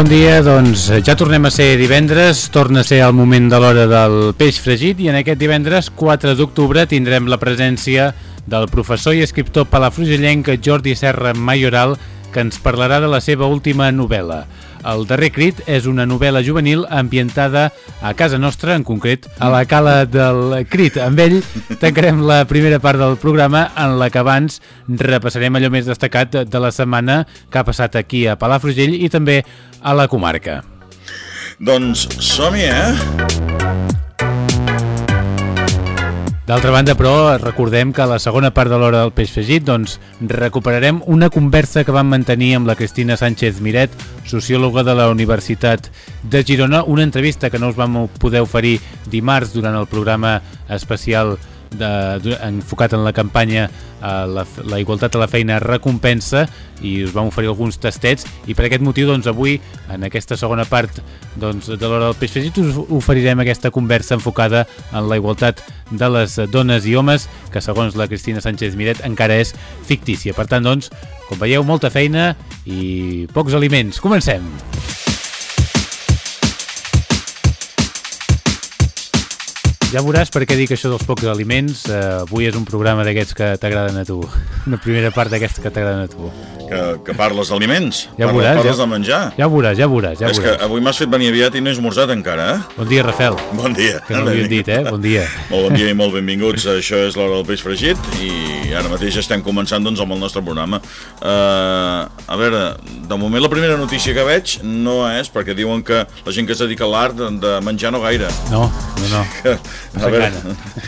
Bon dia, doncs ja tornem a ser divendres, torna a ser el moment de l'hora del peix fregit i en aquest divendres 4 d'octubre tindrem la presència del professor i escriptor palafrugellenc Jordi Serra Mayoral que ens parlarà de la seva última novel·la. El darrer crit és una novel·la juvenil ambientada a casa nostra, en concret a la cala del crit. Amb ell tancarem la primera part del programa en la que abans repassarem allò més destacat de la setmana que ha passat aquí a Palafrugell i també a la comarca. Doncs som-hi, eh? D'altra banda, però, recordem que a la segona part de l'hora del peix fregit doncs, recuperarem una conversa que vam mantenir amb la Cristina Sánchez Miret, sociòloga de la Universitat de Girona, una entrevista que no us vam poder oferir dimarts durant el programa especial de, enfocat en la campanya eh, la, la igualtat a la feina recompensa i us vam oferir alguns tastets i per aquest motiu doncs avui en aquesta segona part doncs, de l'hora del peix fregit us oferirem aquesta conversa enfocada en la igualtat de les dones i homes que segons la Cristina Sánchez Miret encara és fictícia. Per tant doncs, com veieu, molta feina i pocs aliments. Comencem! Ja veuràs per què dic això dels pocs aliments. Uh, avui és un programa d'aquests que t'agraden a tu. Una primera part d'aquests que t'agraden a tu. Que, que parles d'aliments. Ja veuràs. Parles ja, de menjar. Ja veuràs, ja veuràs. Ja és veuràs. que avui m'has fet venir aviat i no he esmorzat encara, eh? Bon dia, Rafel. Bon dia. Que no l'havíem dit, eh? Bon dia. Molt bon dia i molt benvinguts. Això és l'hora del peix fregit i ara mateix estem començant doncs, amb el nostre programa. Uh, a veure, de moment la primera notícia que veig no és perquè diuen que la gent que es dedica a l'art de, de menjar no gaire. No, no, no. A veure,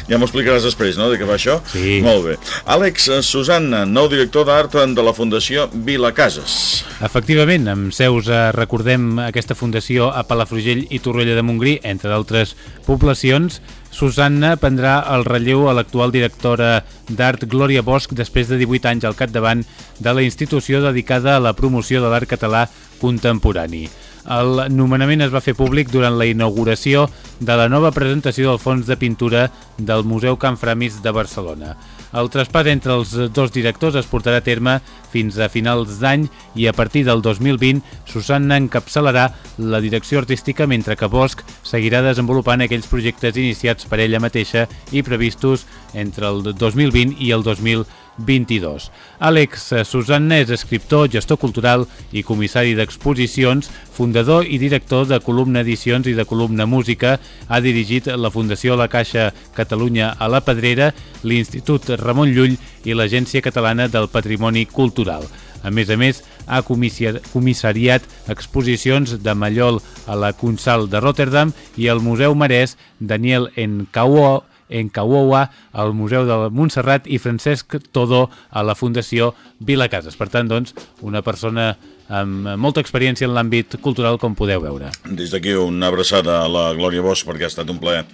ja m'ho explicaràs després, no?, de què va això? Sí. Molt bé. Àlex Susanna, nou director d'art de la Fundació Vila Cases. Efectivament, amb seus, eh, recordem aquesta fundació a Palafrugell i Torroella de Montgrí, entre d'altres poblacions, Susanna prendrà el relleu a l'actual directora d'art Glòria Bosch després de 18 anys al capdavant de la institució dedicada a la promoció de l'art català contemporani. El nomenament es va fer públic durant la inauguració de la nova presentació del fons de pintura del Museu Can Framis de Barcelona. El traspàs entre els dos directors es portarà a terme fins a finals d'any i a partir del 2020 Susanna encapçalarà la direcció artística mentre que Bosch seguirà desenvolupant aquells projectes iniciats per ella mateixa i previstos entre el 2020 i el 2021 22. Àlex Susanna és escriptor, gestor cultural i comissari d'exposicions, fundador i director de Columna Edicions i de Columna Música. Ha dirigit la Fundació La Caixa Catalunya a la Pedrera, l'Institut Ramon Llull i l'Agència Catalana del Patrimoni Cultural. A més a més, ha comissariat exposicions de Mallol a la Consal de Rotterdam i al Museu Marès Daniel Encauó en Cauoua, al Museu de Montserrat i Francesc Todó a la Fundació Vila Cases. Per tant, doncs, una persona amb molta experiència en l'àmbit cultural, com podeu veure. Des d'aquí una abraçada a la Glòria Bosch, perquè ha estat un plaer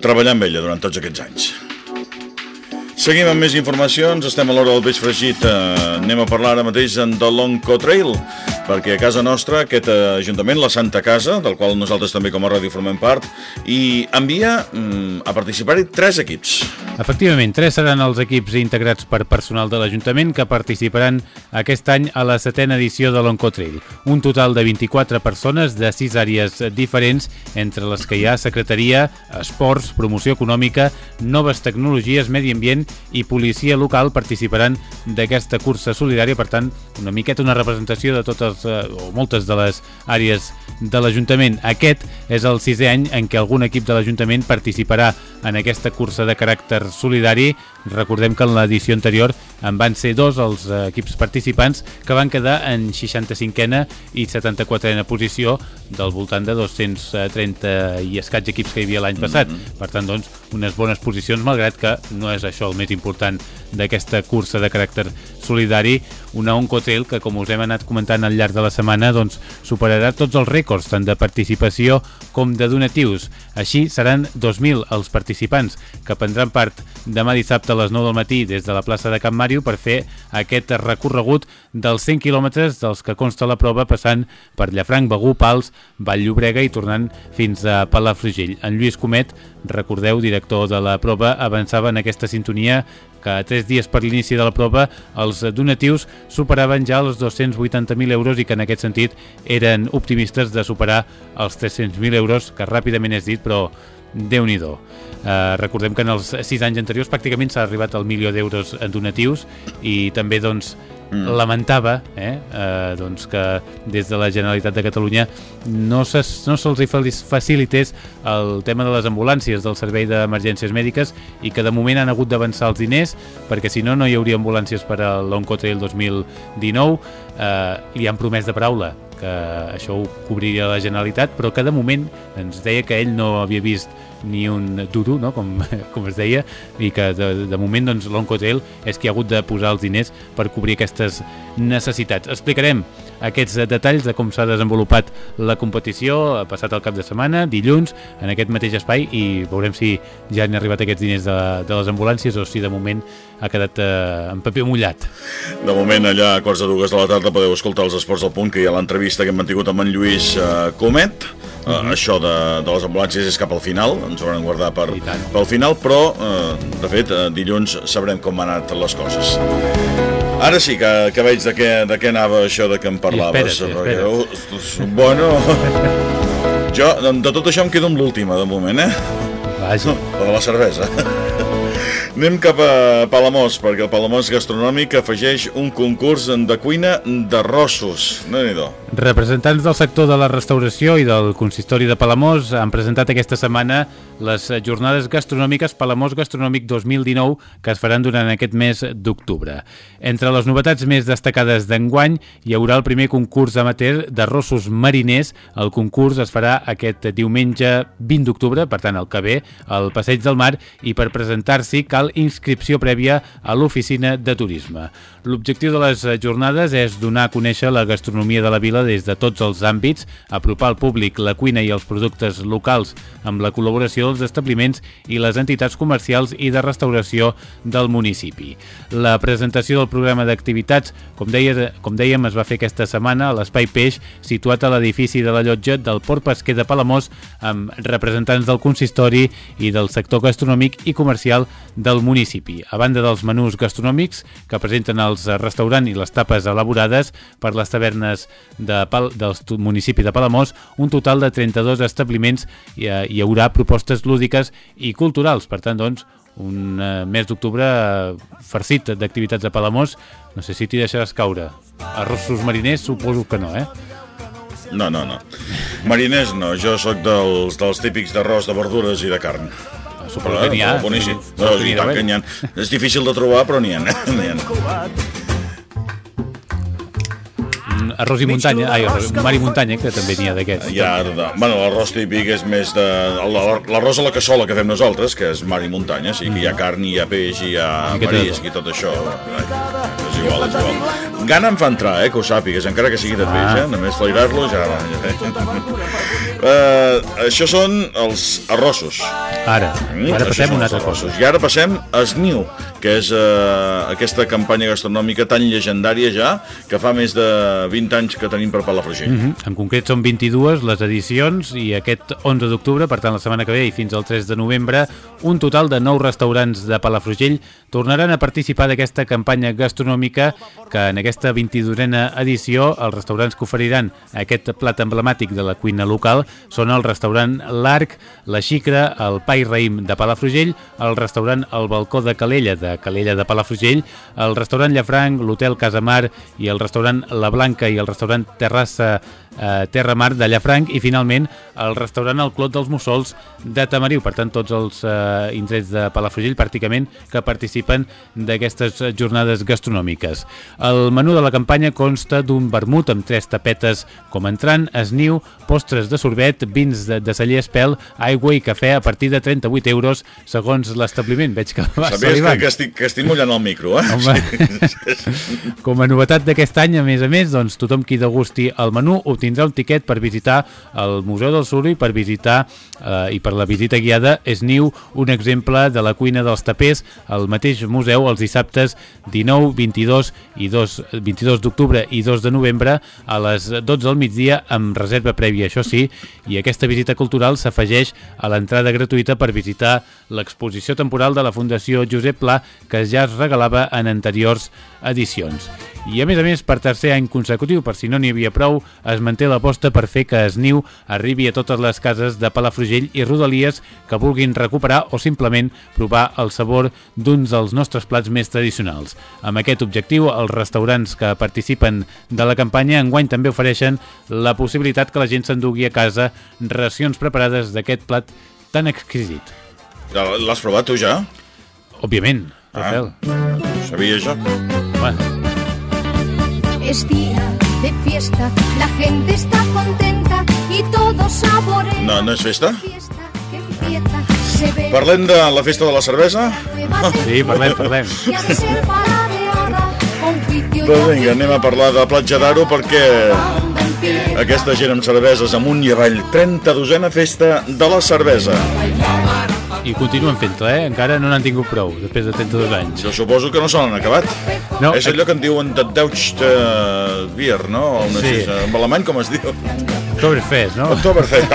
treballar amb ella durant tots aquests anys. Seguim amb més informacions, estem a l'hora del peix fregit, eh, anem a parlar ara mateix de l'Oncotrail. perquè a casa nostra, aquest Ajuntament, la Santa Casa, del qual nosaltres també com a ràdio formem part, i envia mm, a participar-hi tres equips. Efectivament, tres seran els equips integrats per personal de l'Ajuntament que participaran aquest any a la setena edició de l'Oncotrail. Un total de 24 persones de sis àrees diferents, entre les que hi ha secretaria, esports, promoció econòmica, noves tecnologies, medi ambient i policia local participaran d'aquesta cursa solidària, per tant, una miqueta una representació de totes eh, o moltes de les àrees de l'Ajuntament. Aquest és el sisè any en què algun equip de l'Ajuntament participarà en aquesta cursa de caràcter solidari. Recordem que en l'edició anterior en van ser dos els eh, equips participants que van quedar en 65a i 74a posició del voltant de 230 i escaig equips que hi havia l'any passat. Mm -hmm. Per tant, doncs, unes bones posicions, malgrat que no és això el més important d'aquesta cursa de caràcter solidari, una Oncotrail que, com us hem anat comentant al llarg de la setmana, doncs, superarà tots els rècords, tant de participació com de donatius. Així, seran 2.000 els participants que prendran part demà dissabte a les 9 del matí des de la plaça de Can Màrio per fer aquest recorregut dels 100 quilòmetres dels que consta la prova passant per Llafranc, Begú, Pals, Vall-llobrega i tornant fins a Palafrugell. En Lluís Comet, recordeu, director de la prova, avançava en aquesta sintonia que a tres dies per l'inici de la prova els donatius superaven ja els 280.000 euros i que en aquest sentit eren optimistes de superar els 300.000 euros, que ràpidament és dit, però déu nhi Uh, recordem que en els sis anys anteriors pràcticament s'ha arribat al milió d'euros en donatius i també doncs mm. lamentava eh, eh, doncs que des de la Generalitat de Catalunya no se'ls no se facilités el tema de les ambulàncies del Servei d'Emergències Mèdiques i que de moment han hagut d'avançar els diners perquè si no no hi hauria ambulàncies per a l'Oncotrail 2019 eh, li han promès de paraula que això ho cobriria la Generalitat, però que de moment ens deia que ell no havia vist ni un duro, no? com, com es deia, i que de, de moment doncs, l'Oncotel és qui ha hagut de posar els diners per cobrir aquestes necessitats. Explicarem aquests detalls de com s'ha desenvolupat la competició passat el cap de setmana, dilluns, en aquest mateix espai i veurem si ja han arribat aquests diners de, de les ambulàncies o si de moment ha quedat eh, en paper mullat. De moment allà a quarts de dues de la tarda podeu escoltar els esports del punt que hi ha l'entrevista que hem mantingut amb en Lluís eh, Comet Uh, uh -huh. Això de, de les ambulàncies és cap al final, ens ho haurem guardar per, pel final, però, uh, de fet, uh, dilluns sabrem com han anat les coses. Ara sí que, que veig de què, de què anava això de què em parlaves. I espera't, espera't. Bueno, jo de tot això em quedo amb l'última, de moment, eh? Vaja. La de la cervesa. Anem cap a Palamós, perquè el Palamós Gastronòmic afegeix un concurs de cuina d'arrossos. no Representants del sector de la restauració i del consistori de Palamós han presentat aquesta setmana les jornades gastronòmiques Palamós Gastronòmic 2019 que es faran durant aquest mes d'octubre. Entre les novetats més destacades d'enguany hi haurà el primer concurs amateur d'arrossos mariners. El concurs es farà aquest diumenge 20 d'octubre, per tant el que ve, al Passeig del Mar, i per presentar-s'hi cal cal inscripció prèvia a l'oficina de turisme. L'objectiu de les jornades és donar a conèixer la gastronomia de la vila des de tots els àmbits, apropar al públic la cuina i els productes locals amb la col·laboració dels establiments i les entitats comercials i de restauració del municipi. La presentació del programa d'activitats, com, deia, com dèiem, es va fer aquesta setmana a l'Espai Peix, situat a l'edifici de la llotja del Port Pesquer de Palamós, amb representants del consistori i del sector gastronòmic i comercial del municipi. A banda dels menús gastronòmics que presenten el els restaurants i les tapes elaborades per les tavernes de Pal, del municipi de Palamós, un total de 32 establiments i eh, hi haurà propostes lúdiques i culturals. Per tant, doncs, un uh, mes d'octubre farcit d'activitats a Palamós. No sé si t'hi deixaràs caure. Arrossos mariners, suposo que no, eh? No, no, no. Mariners no, jo sóc dels, dels típics d'arròs de verdures i de carn. Suposo que n'hi ha. Boníssim. No, tant que n'hi ha. És difícil de trobar, però n'hi ha. ha. Mm, arròs i muntanya, ai, mar i muntanya, que també n'hi ha d'aquests. Hi ha, de, bueno, l'arròs típic és més de... L'arròs a la cassola que fem nosaltres, que és mar i muntanya, sí, que hi ha carn, hi ha peix, hi ha marisc i tot això. És igual, és igual. Gana em fa entrar, eh, que ho sàpigues, encara que sigui de Ah. eh? Només flairar-lo ja... uh, això són els arrossos. Ara, Mm, ara passem una altra cosa. I ara passem a Sniu, que és uh, aquesta campanya gastronòmica tan llegendària ja, que fa més de 20 anys que tenim per Palafrugell. Mm -hmm. En concret són 22 les edicions i aquest 11 d'octubre, per tant la setmana que ve i fins al 3 de novembre, un total de 9 restaurants de Palafrugell tornaran a participar d'aquesta campanya gastronòmica que en aquesta 22a edició els restaurants que oferiran aquest plat emblemàtic de la cuina local són el restaurant L'Arc, la Xicra, el Pa i Raïm de Palafrugell, el restaurant El Balcó de Calella de Calella de Palafrugell, el restaurant Llafranc, l'Hotel Casamar i el restaurant La Blanca i el restaurant Terrassa eh, Terra Mar de Llafranc i finalment el restaurant El Clot dels Mussols de Tamariu. Per tant, tots els eh, indrets de Palafrugell pràcticament que participen d'aquestes jornades gastronòmiques. El menú de la campanya consta d'un vermut amb tres tapetes com entrant, esniu, postres de sorbet, vins de, de celler espel, aigua i cafè a partir de 38 euros segons l'establiment. Veig que va Sabies salivant. que, que, estic, que estic mullant el micro, eh? Home. Com a novetat d'aquest any, a més a més, doncs, tothom qui degusti el menú obtindrà un tiquet per visitar el Museu del Suro i per visitar eh, i per la visita guiada. Esniu, un exemple de la cuina dels tapers al mateix museu els dissabtes 19, 22 i 2, 22 d'octubre i 2 de novembre a les 12 del migdia amb reserva prèvia, això sí, i aquesta visita cultural s'afegeix a l'entrada gratuïta per visitar l'exposició temporal de la Fundació Josep Pla que ja es regalava en anteriors edicions. I a més a més, per tercer any consecutiu, per si no n'hi havia prou, es manté l'aposta per fer que Esniu arribi a totes les cases de Palafrugell i Rodalies que vulguin recuperar o simplement provar el sabor d'uns dels nostres plats més tradicionals. Amb aquest objectiu, els restaurants que participen de la campanya enguany també ofereixen la possibilitat que la gent s'endugui a casa racions preparades d'aquest plat tan exquisit. L'has provat tu ja? Òbviament, Ah. Rafael. Sabia jo? Home, Es día de fiesta, la gente está contenta y todos saborean No, no és festa? Parlem de la festa de la cervesa? sí, parlem, parlem. Doncs vinga, anem a parlar de Platja d'Aro perquè aquesta gent amb cerveses amunt i avall, 32a festa de la cervesa. I continuen fent-la, eh? Encara no n'han tingut prou, després de 32 anys. Jo suposo que no se l'han acabat. No, és allò que en diuen de Deutsch Bier, no? No Sí. sí. En alemany com es diu? Oktoberfest, no? Oktoberfest.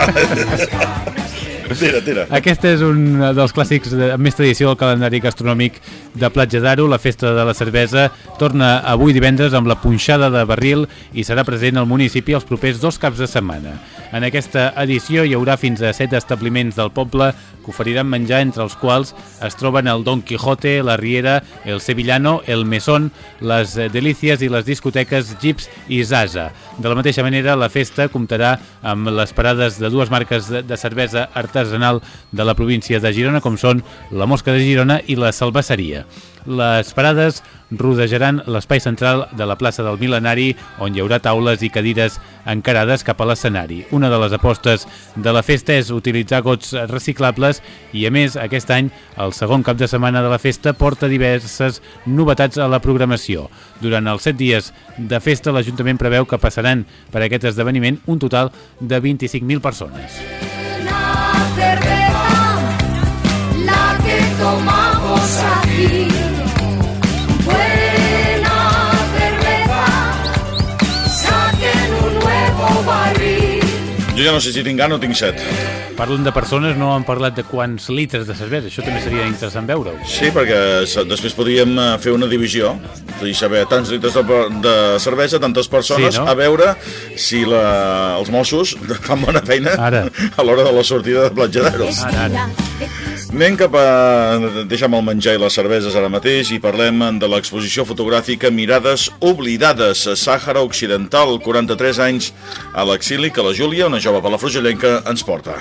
tira, tira. Aquest és un dels clàssics de, amb més tradició del calendari gastronòmic de Platja d'Aro. La festa de la cervesa torna avui divendres amb la punxada de barril i serà present al municipi els propers dos caps de setmana. En aquesta edició hi haurà fins a set establiments del poble que oferiran menjar, entre els quals es troben el Don Quijote, la Riera, el Sevillano, el Mesón, les eh, Delícies i les discoteques Gips i Zaza. De la mateixa manera, la festa comptarà amb les parades de dues marques de, cervesa artesanal de la província de Girona, com són la Mosca de Girona i la Salvasseria. Les parades rodejaran l'espai central de la plaça del Milenari, on hi haurà taules i cadires encarades cap a l'escenari. Una de les apostes de la festa és utilitzar gots reciclables i, a més, aquest any, el segon cap de setmana de la festa porta diverses novetats a la programació. Durant els set dies de festa, l'Ajuntament preveu que passaran per aquest esdeveniment un total de 25.000 persones. Una cerveza, la que tomamos aquí. Jo ja no sé si tinc gana o tinc set. Parlen de persones, no han parlat de quants litres de cervesa. Això també seria interessant veure-ho. Sí, perquè després podríem eh, fer una divisió i saber tants litres de, de cervesa, tantes persones, Sí, no? a veure si la, els Mossos fan bona feina Ara. a l'hora de la sortida de Platja d'Aro. Ara, ara. Anem cap a... Deixem el menjar i les cerveses ara mateix i parlem de l'exposició fotogràfica Mirades Oblidades, Sàhara Occidental, 43 anys a l'exili, que la Júlia, una jove palafrugellenca, ens porta.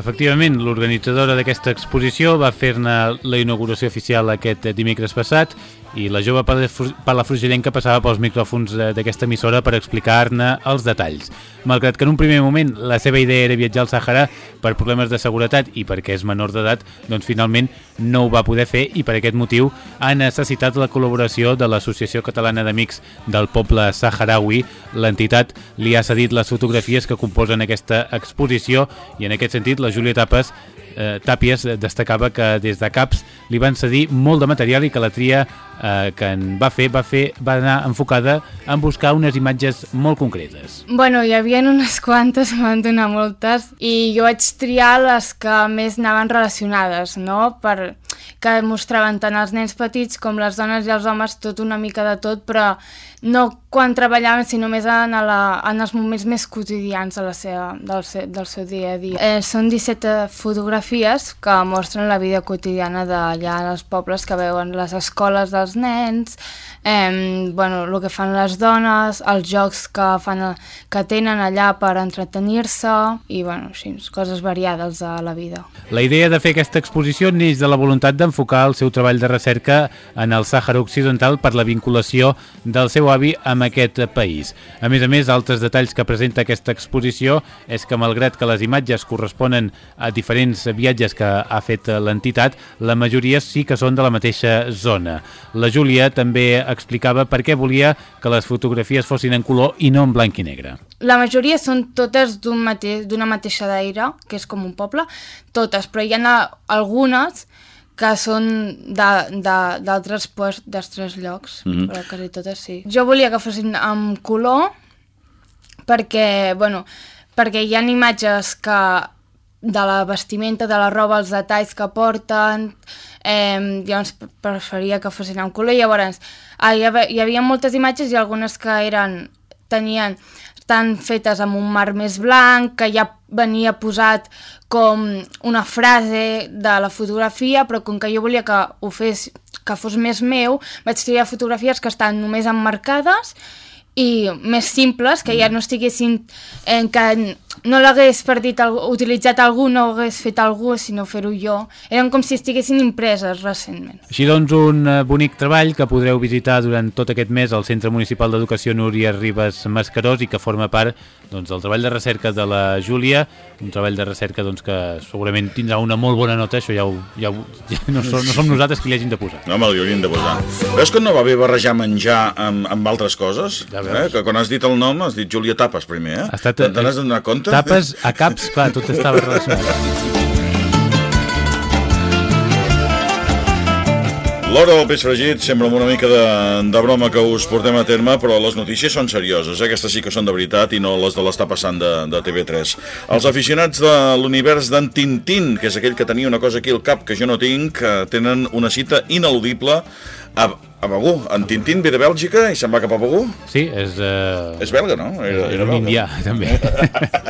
Efectivament, l'organitzadora d'aquesta exposició va fer-ne la inauguració oficial aquest dimecres passat i la jove palafrugellenca passava pels micròfons d'aquesta emissora per explicar-ne els detalls. Malgrat que en un primer moment la seva idea era viatjar al Sàhara per problemes de seguretat i perquè és menor d'edat, doncs finalment no ho va poder fer i per aquest motiu ha necessitat la col·laboració de l'Associació Catalana d'Amics del Poble Saharaui. L'entitat li ha cedit les fotografies que composen aquesta exposició i en aquest sentit la Júlia Tapes eh, Tàpies destacava que des de CAPS li van cedir molt de material i que la tria eh, que en va fer va fer va anar enfocada en buscar unes imatges molt concretes. Bueno, hi havia unes quantes, m'han donar moltes, i jo vaig triar les que més anaven relacionades, no? Per, que mostraven tant els nens petits com les dones i els homes, tot una mica de tot, però no quan treballaven, sinó més en, la, en els moments més quotidians de la seva, del, seu, del seu dia a dia. Eh, són 17 fotografies que mostren la vida quotidiana d'allà als pobles, que veuen les escoles dels nens, eh, bueno, el que fan les dones, els jocs que, fan, que tenen allà per entretenir-se i bueno, així, coses variades a la vida. La idea de fer aquesta exposició neix de la voluntat d'enfocar el seu treball de recerca en el Sàhara Occidental per la vinculació del seu avi amb aquest país. A més a més, altres detalls que presenta aquesta exposició és que malgrat que les imatges corresponen a diferents viatges que ha fet l'entitat, la majoria sí que són de la mateixa zona. La Júlia també explicava per què volia que les fotografies fossin en color i no en blanc i negre. La majoria són totes d'una mate mateixa d'aire, que és com un poble, totes, però hi ha algunes que són d'altres d'altres llocs, mm -hmm. però quasi totes sí. Jo volia que fossin en color perquè, bueno, perquè hi ha imatges que de la vestimenta, de la roba, els detalls que porten, eh, llavors preferia que fossin en color, llavors hi, havia, hi havia moltes imatges i algunes que eren, tenien, estan fetes amb un mar més blanc, que ja venia posat com una frase de la fotografia, però com que jo volia que ho fes, que fos més meu, vaig triar fotografies que estan només emmarcades i més simples, que ja no estiguessin en que no l'hagués perdit, utilitzat algú, no hagués fet algú, sinó fer-ho jo. Eren com si estiguessin impreses recentment. Així doncs, un eh, bonic treball que podreu visitar durant tot aquest mes al Centre Municipal d'Educació Núria Ribes Mascarós i que forma part doncs, del treball de recerca de la Júlia, un treball de recerca doncs, que segurament tindrà una molt bona nota, això ja, ho, ja, ho, ja no, som, no som nosaltres qui l'hagin de posar. No, me l'haurien de posar. Veus que no va bé barrejar menjar amb, amb altres coses? Ja eh? Que quan has dit el nom has dit Júlia Tapes primer, eh? Ha estat, Te n'has compte? Tapes a caps, clar, tot estava relacionat. L'hora del peix fregit sembla una mica de, de broma que us portem a terme, però les notícies són serioses, eh? aquestes sí que són de veritat i no les de l'estar passant de, de TV3. Els aficionats de l'univers d'en Tintín, que és aquell que tenia una cosa aquí al cap que jo no tinc, eh, tenen una cita ineludible a, a Begú. En Tintín ve de Bèlgica i se'n va cap a Begú? Sí, és... Uh... És belga, no? Era, era, era un indià, també.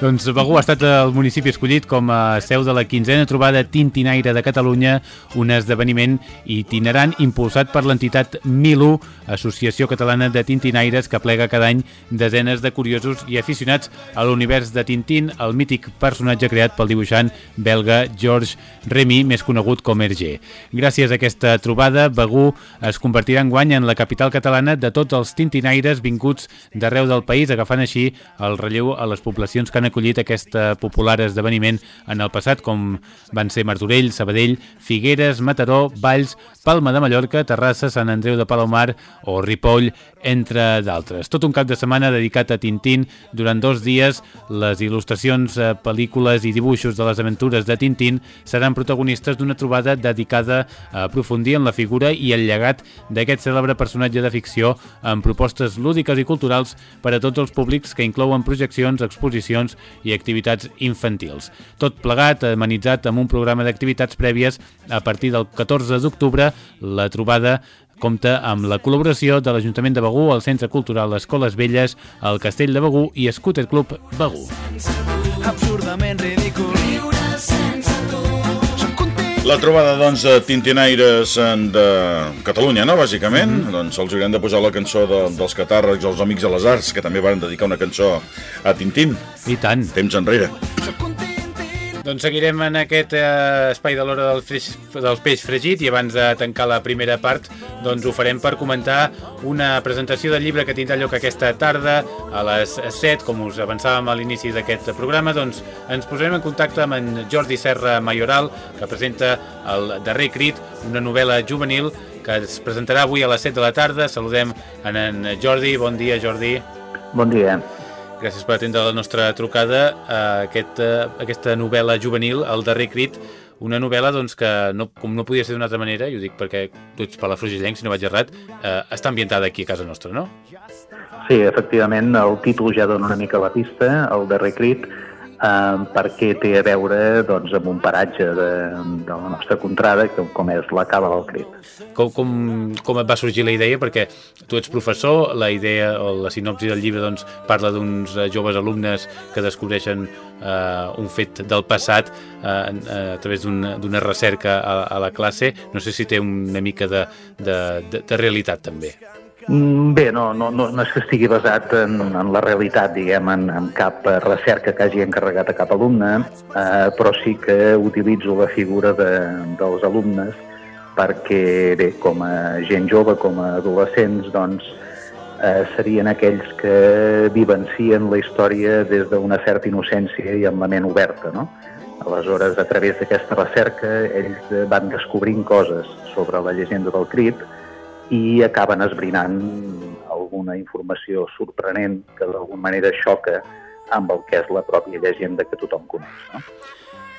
doncs Begú ha estat el municipi escollit com a seu de la quinzena trobada Tintinaire de Catalunya, un esdeveniment itinerant impulsat per l'entitat Milu, Associació Catalana de Tintinaires, que plega cada any desenes de curiosos i aficionats a l'univers de Tintín, el mític personatge creat pel dibuixant belga Georges Remy, més conegut com Hergé. Gràcies a aquesta trobada, Begú es convertirà en guany en la capital catalana de tots els tintinaires vinguts d'arreu del país, agafant així el relleu a les poblacions que han acollit aquest popular esdeveniment en el passat, com van ser Martorell, Sabadell, Figueres, Mataró, Valls, Palma de Mallorca, Terrassa, Sant Andreu de Palomar o Ripoll, entre d'altres. Tot un cap de setmana dedicat a Tintín. Durant dos dies, les il·lustracions, eh, pel·lícules i dibuixos de les aventures de Tintín seran protagonistes d'una trobada dedicada a aprofundir en la figura i el llegat d'aquest cèlebre personatge de ficció amb propostes lúdiques i culturals per a tots els públics que inclouen projeccions, exposicions i activitats infantils. Tot plegat, amenitzat amb un programa d'activitats prèvies a partir del 14 d'octubre, la trobada compta amb la col·laboració de l'Ajuntament de Begú, el Centre Cultural Escoles Velles, el Castell de Begú i Scooter Club Begú. Absurdament ridícul la trobada, doncs, de tintinaires de Catalunya, no?, bàsicament. Mm -hmm. Doncs els haurem de posar la cançó de, dels catàrrecs, els Amics de les Arts, que també van dedicar una cançó a Tintín. I tant. Temps enrere. Doncs seguirem en aquest eh, espai de l'hora del, del peix fregit i abans de tancar la primera part doncs ho farem per comentar una presentació del llibre que tindrà lloc aquesta tarda a les 7, com us avançàvem a l'inici d'aquest programa, doncs ens posarem en contacte amb en Jordi Serra Mayoral, que presenta el darrer crit, una novel·la juvenil que es presentarà avui a les 7 de la tarda. Saludem en, en Jordi. Bon dia, Jordi. Bon dia. Gràcies per atendre la nostra trucada a aquest, a aquesta novel·la juvenil, El darrer crit, una novel·la doncs, que, no, com no podia ser d'una altra manera, i ho dic perquè tu ets palafrugellenc, si no vaig errat, eh, està ambientada aquí a casa nostra, no? Sí, efectivament, el títol ja dona una mica la pista, El darrer crit, eh, perquè té a veure doncs, amb un paratge de, de la nostra contrada, com, com és la Cava del Crit. Com, com, com et va sorgir la idea? Perquè tu ets professor, la idea o la sinopsi del llibre doncs, parla d'uns eh, joves alumnes que descobreixen eh, un fet del passat eh, a través d'una recerca a, a la classe. No sé si té una mica de, de, de, de realitat també. Mm, bé, no, no, no, no és que estigui basat en, en la realitat, diguem, en, en cap recerca que hagi encarregat a cap alumne, eh, però sí que utilitzo la figura de, dels alumnes perquè, bé, com a gent jove, com a adolescents, doncs, eh, serien aquells que vivencien la història des d'una certa innocència i amb la ment oberta, no? Aleshores, a través d'aquesta recerca, ells van descobrint coses sobre la llegenda del crit, i acaben esbrinant alguna informació sorprenent que d'alguna manera xoca amb el que és la pròpia llegenda que tothom coneix. No?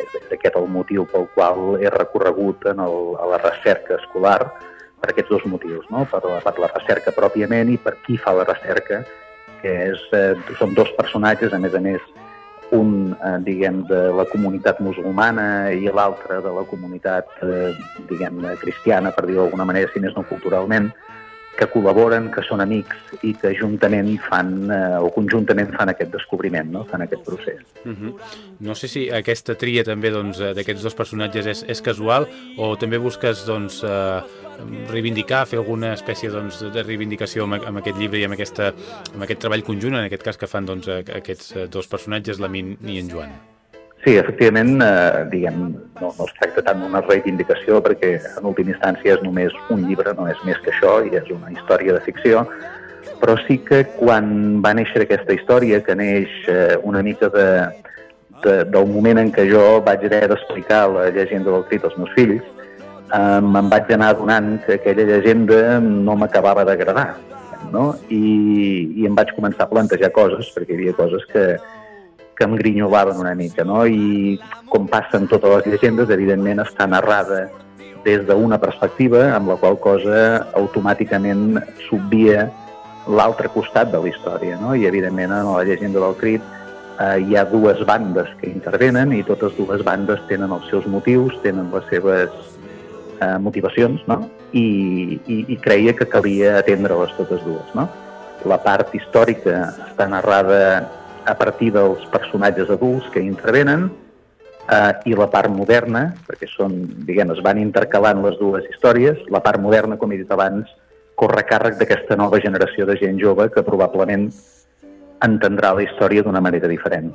És aquest el motiu pel qual he recorregut en el, a la recerca escolar per aquests dos motius, no? per, la, per la recerca pròpiament i per qui fa la recerca, que és, eh, són dos personatges, a més a més, un, eh, diguem, de la comunitat musulmana i l'altre de la comunitat, eh, diguem, cristiana, per dir-ho d'alguna manera, si més no culturalment, que col·laboren, que són amics i que juntament fan, eh, o conjuntament fan aquest descobriment, no? fan aquest procés. Uh -huh. No sé si aquesta tria també doncs, d'aquests doncs, dos personatges és, és casual o també busques doncs, eh, reivindicar, fer alguna espècie doncs, de reivindicació amb, amb aquest llibre i amb, aquesta, amb aquest treball conjunt, en aquest cas que fan doncs, aquests eh, dos personatges, la Min i en Joan. Sí, efectivament, eh, diguem, no, no es tracta tant d'una reivindicació perquè en última instància és només un llibre, no és més que això, i és una història de ficció, però sí que quan va néixer aquesta història, que neix eh, una mica de, de, del moment en què jo vaig haver d'explicar la llegenda del crit als meus fills, eh, me'n vaig anar adonant que aquella llegenda no m'acabava d'agradar. No? I, I em vaig començar a plantejar coses, perquè hi havia coses que, que em grinyolaven una mica, no? I com passen totes les llegendes, evidentment està narrada des d'una perspectiva amb la qual cosa automàticament s'obvia l'altre costat de la història, no? I evidentment en la llegenda del crit eh, hi ha dues bandes que intervenen i totes dues bandes tenen els seus motius, tenen les seves eh, motivacions, no? I, i, i creia que calia atendre-les totes dues, no? La part històrica està narrada a partir dels personatges adults que intervenen eh, i la part moderna, perquè són, diguem, es van intercalant les dues històries, la part moderna, com he dit abans, corre càrrec d'aquesta nova generació de gent jove que probablement entendrà la història d'una manera diferent.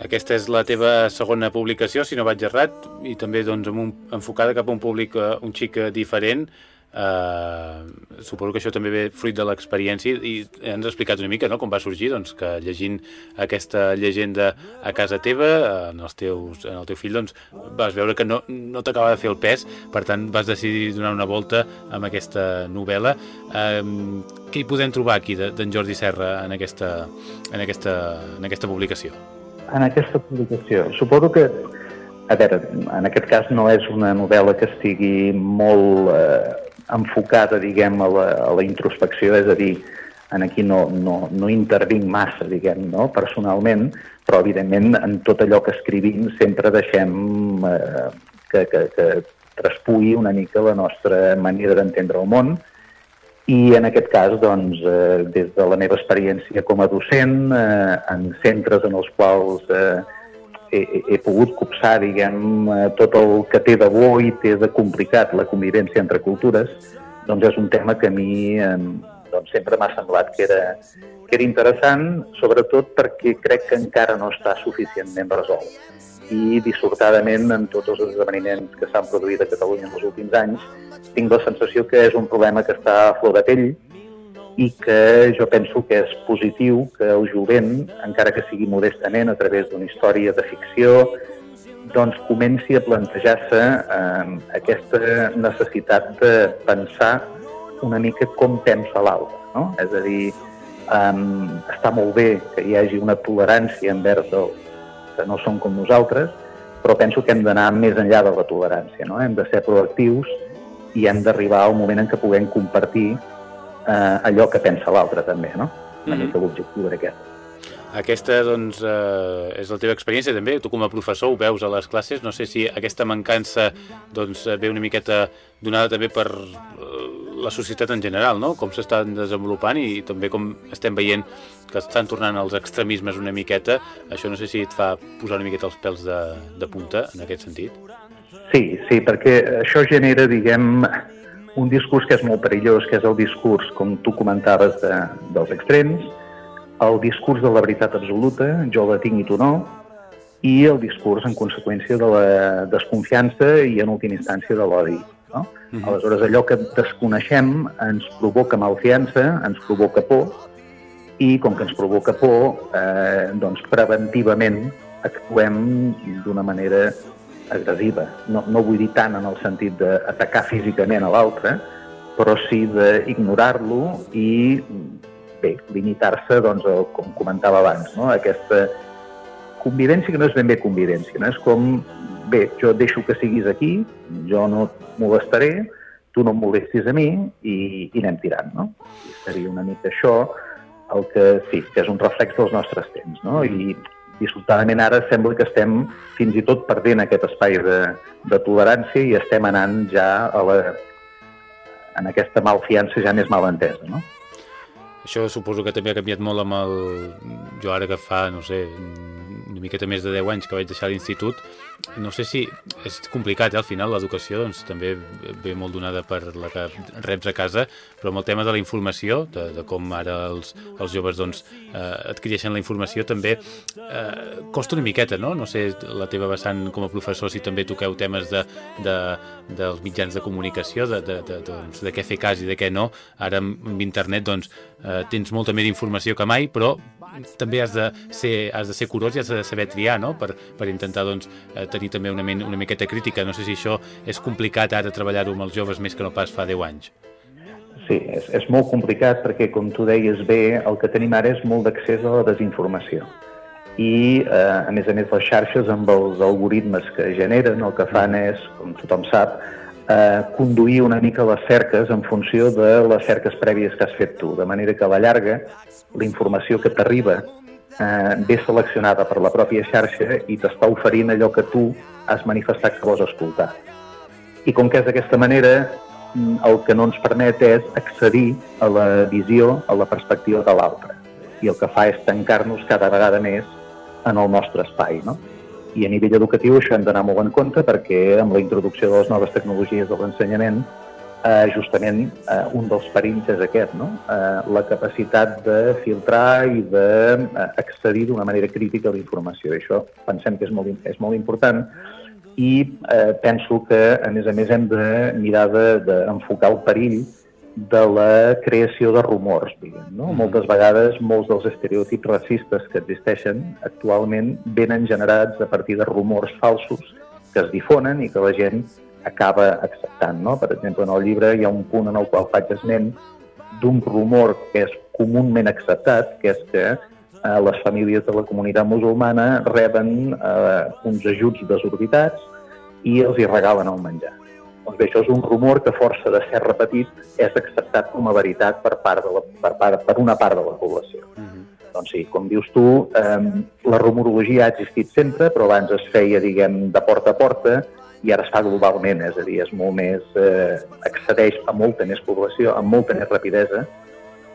Aquesta és la teva segona publicació, si no vaig errat, i també doncs, amb un, enfocada cap a un públic uh, un xic eh, diferent. Uh, suposo que això també ve fruit de l'experiència i ens has explicat una mica no, com va sorgir doncs, que llegint aquesta llegenda a casa teva en, els teus, en el teu fill doncs, vas veure que no, no t'acaba de fer el pes per tant vas decidir donar una volta amb aquesta novel·la uh, què hi podem trobar aquí d'en Jordi Serra en aquesta, en aquesta, en aquesta publicació? En aquesta publicació. Suposo que, a veure, en aquest cas no és una novel·la que estigui molt eh, enfocada, diguem, a la, a la introspecció, és a dir, en aquí no, no, no intervinc massa, diguem, no? personalment, però evidentment en tot allò que escrivim sempre deixem eh, que, que, que traspugui una mica la nostra manera d'entendre el món, i en aquest cas, doncs, eh, des de la meva experiència com a docent, eh, en centres en els quals eh, he, he pogut copsar, diguem, eh, tot el que té de bo i té de complicat la convivència entre cultures, doncs és un tema que a mi eh, doncs sempre m'ha semblat que era, que era interessant, sobretot perquè crec que encara no està suficientment resolt. I dissortadament en tots els esdeveniments que s'han produït a Catalunya en els últims anys tinc la sensació que és un problema que està a flor de pell i que jo penso que és positiu que el jovent, encara que sigui modestament a través d'una història de ficció, doncs comenci a plantejar-se eh, aquesta necessitat de pensar una mica com pensa l'altre. No? És a dir, um, està molt bé que hi hagi una tolerància envers els que no són com nosaltres, però penso que hem d'anar més enllà de la tolerància. No? Hem de ser proactius i hem d'arribar al moment en què puguem compartir eh, allò que pensa l'altre també, no? Una mm -hmm. mica l'objectiu era aquest. Aquesta, doncs, eh, és la teva experiència també, tu com a professor ho veus a les classes, no sé si aquesta mancança doncs, ve una miqueta donada també per eh, la societat en general, no? com s'estan desenvolupant i també com estem veient que estan tornant als extremismes una miqueta, això no sé si et fa posar una miqueta els pèls de, de punta en aquest sentit. Sí, sí, perquè això genera, diguem, un discurs que és molt perillós, que és el discurs, com tu comentaves, de, dels extrems, el discurs de la veritat absoluta, jo la tinc i tu no, i el discurs en conseqüència de la desconfiança i en última instància de l'odi. No? Uh -huh. Aleshores, allò que desconeixem ens provoca malfiança, ens provoca por, i com que ens provoca por, eh, doncs preventivament actuem d'una manera agressiva. No, no vull dir tant en el sentit d'atacar físicament a l'altre, però sí d'ignorar-lo i, bé, limitar-se, doncs, el, com comentava abans, no? aquesta convivència que no és ben bé convivència, no? és com, bé, jo deixo que siguis aquí, jo no et molestaré, tu no em molestis a mi i, i anem tirant, no? I seria una mica això el que sí, que és un reflex dels nostres temps, no? I dissortadament ara sembla que estem fins i tot perdent aquest espai de, de tolerància i estem anant ja a la, en aquesta malfiança ja més mal entesa, no? Això suposo que també ha canviat molt amb el... Jo ara que fa, no sé, una miqueta més de 10 anys que vaig deixar l'institut, no sé si és complicat, eh? al final l'educació doncs, també ve molt donada per la que reps a casa, però amb el tema de la informació, de, de com ara els, els joves doncs, eh, adquireixen la informació, també eh, costa una miqueta, no? No sé, la teva vessant com a professor, si també toqueu temes de, de, dels mitjans de comunicació, de, de, de, doncs, de què fer cas i de què no. Ara amb internet doncs, eh, tens molta més informació que mai, però també has de ser, has de ser curós i has de saber triar, no?, per, per intentar, doncs, eh, tenir també una, una miqueta crítica. No sé si això és complicat ara treballar-ho amb els joves més que no pas fa 10 anys. Sí, és, és molt complicat perquè, com tu deies bé, el que tenim ara és molt d'accés a la desinformació. I, eh, a més a més, les xarxes amb els algoritmes que generen el que fan és, com tothom sap, eh, conduir una mica les cerques en funció de les cerques prèvies que has fet tu, de manera que a la llarga la informació que t'arriba eh, ve seleccionada per la pròpia xarxa i t'està oferint allò que tu has manifestat que vols escoltar. I com que és d'aquesta manera, mm, el que no ens permet és accedir a la visió, a la perspectiva de l'altre. I el que fa és tancar-nos cada vegada més en el nostre espai. No? I a nivell educatiu això hem d'anar molt en compte perquè amb la introducció de les noves tecnologies de l'ensenyament eh, justament eh, un dels perills és aquest, no? eh, la capacitat de filtrar i d'accedir d'una manera crítica a la informació. Això pensem que és molt, és molt important i eh, penso que, a més a més, hem de mirar d'enfocar de, el perill de la creació de rumors, diguem. No? Mm. Moltes vegades, molts dels estereotips racistes que existeixen actualment venen generats a partir de rumors falsos que es difonen i que la gent acaba acceptant. No? Per exemple, en el llibre hi ha un punt en el qual faig esment d'un rumor que és comunament acceptat, que és que eh, les famílies de la comunitat musulmana reben eh, uns ajuts desorbitats i els hi regalen el menjar. Doncs bé, això és un rumor que, força de ser repetit, és acceptat com a veritat per, part de la, per, part, per una part de la població. Uh -huh. Doncs sí, com dius tu, eh, la rumorologia ha existit sempre, però abans es feia, diguem, de porta a porta, i ara es fa globalment, és a dir, és molt més, eh, accedeix a molta més població, amb molta més rapidesa,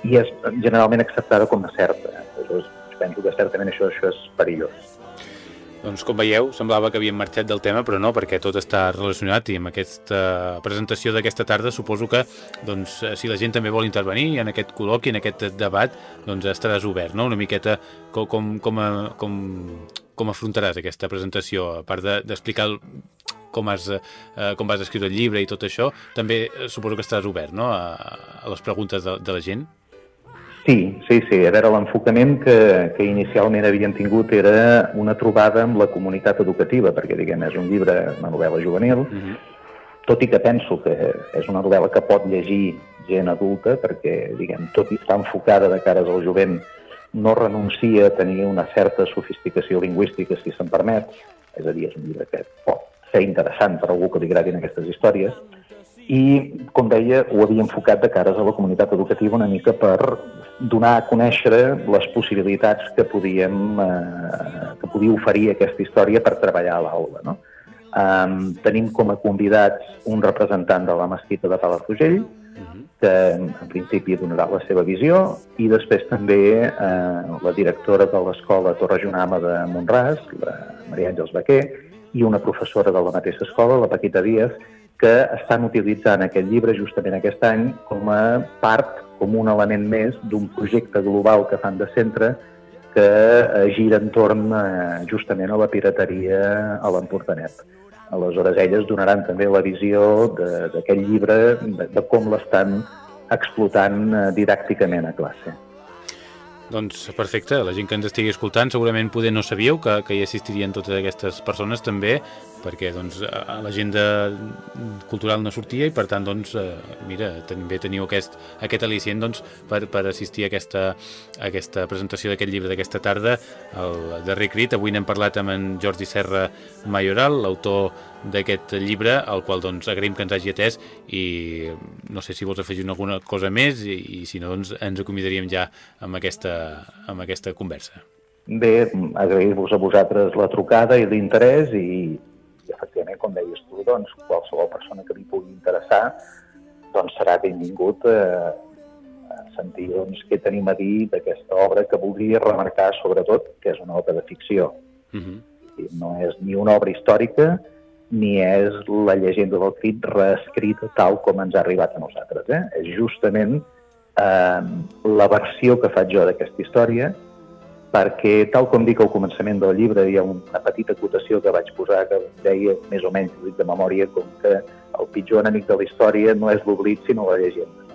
i és generalment acceptada com a certa. Aleshores, penso que certament això, això és perillós. Doncs com veieu, semblava que havíem marxat del tema, però no, perquè tot està relacionat i amb aquesta presentació d'aquesta tarda suposo que doncs, eh, si la gent també vol intervenir en aquest col·loqui, en aquest debat, doncs estaràs obert, no? Una miqueta com, com, com, a- com, com afrontaràs aquesta presentació, a part de- d'explicar de, com, has, eh, com vas escriure el llibre i tot això, també eh, suposo que estaràs obert no? a, a les preguntes de, de la gent. Sí, sí, sí. A veure, l'enfocament que, que inicialment havien tingut era una trobada amb la comunitat educativa, perquè, diguem, és un llibre, una novel·la juvenil, Uh -huh. tot i que penso que és una novel·la que pot llegir gent adulta, perquè, diguem, tot i estar enfocada de cares al jovent, no renuncia a tenir una certa sofisticació lingüística, si se'n permet. És a dir, és un llibre que pot ser interessant per a algú que li agradin aquestes històries. I, com deia, ho havia enfocat de cares a la comunitat educativa una mica per donar a conèixer les possibilitats que podíem eh, que podia oferir aquesta història per treballar a l'aula. No? Um, tenim com a convidats un representant de la mesquita de Palafrugell, que en principi donarà la seva visió, i després també eh, la directora de l'escola Torre Junama de Montràs, la Maria Àngels Baquer, i una professora de la mateixa escola, la Paquita Díaz, que estan utilitzant aquest llibre justament aquest any com a part, com un element més d'un projecte global que fan de centre que eh, gira entorn eh, justament a la pirateria a l'Empordanet. Aleshores, elles donaran també la visió d'aquest llibre, de, de com l'estan explotant eh, didàcticament a classe. Doncs perfecte, la gent que ens estigui escoltant segurament poder no sabíeu que, que hi assistirien totes aquestes persones també, perquè doncs, a- l'agenda cultural no sortia i per tant doncs, eh, mira, també teniu aquest, aquest al·licient doncs, per, per assistir a aquesta, a aquesta presentació d'aquest llibre d'aquesta tarda, el darrer crit. Avui n'hem parlat amb en Jordi Serra Mayoral, l'autor d'aquest llibre, al qual doncs, agraïm que ens hagi atès i no sé si vols afegir alguna cosa més i, i si no doncs, ens acomiadaríem ja amb aquesta, amb aquesta conversa. Bé, agrair-vos a vosaltres la trucada i l'interès i, i efectivament, com deies tu, doncs, qualsevol persona que li pugui interessar doncs serà benvingut eh, a sentir doncs, què tenim a dir d'aquesta obra que voldria remarcar sobretot que és una obra de ficció. Uh -huh. I No és ni una obra històrica ni és la llegenda del crit reescrita tal com ens ha arribat a nosaltres. Eh? És justament eh, la versió que faig jo d'aquesta història perquè, tal com dic al començament del llibre, hi ha una petita acotació que vaig posar que deia, més o menys, dic de memòria, com que el pitjor enemic de la història no és l'oblit, sinó la llegenda.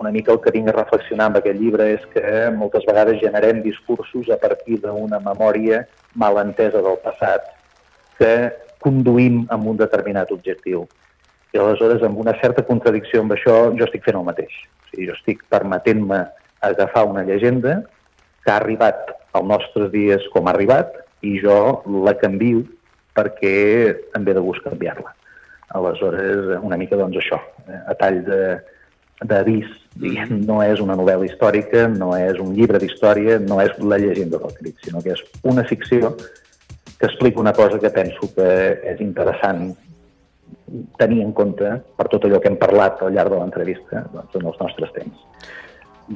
Una mica el que vinc a reflexionar amb aquest llibre és que moltes vegades generem discursos a partir d'una memòria mal entesa del passat que conduïm amb un determinat objectiu. I aleshores, amb una certa contradicció amb això, jo estic fent el mateix. O sigui, jo estic permetent-me agafar una llegenda que ha arribat als nostres dies com ha arribat i jo la canvio perquè em ve de gust canviar-la. Aleshores, una mica doncs això, eh, a tall de d'avís, no és una novel·la històrica, no és un llibre d'història, no és la llegenda del crit, sinó que és una ficció que explica una cosa que penso que és interessant tenir en compte per tot allò que hem parlat al llarg de l'entrevista doncs, en els nostres temps.